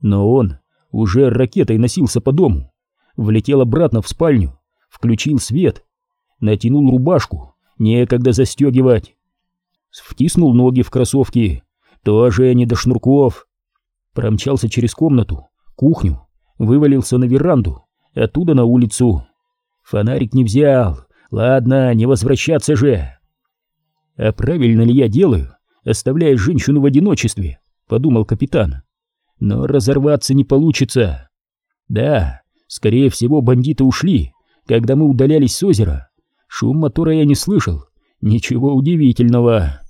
Но он уже ракетой носился по дому, влетел обратно в спальню, включил свет, натянул рубашку, некогда застегивать. Втиснул ноги в кроссовки, тоже не до шнурков. Промчался через комнату, кухню, вывалился на веранду, оттуда на улицу. Фонарик не взял, ладно, не возвращаться же. А правильно ли я делаю, оставляя женщину в одиночестве, подумал капитан. Но разорваться не получится. Да, скорее всего, бандиты ушли, когда мы удалялись с озера. Шум мотора я не слышал, ничего удивительного.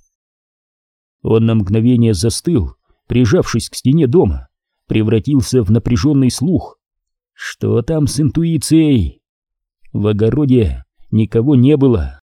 Он на мгновение застыл, прижавшись к стене дома, превратился в напряженный слух. Что там с интуицией? В огороде никого не было.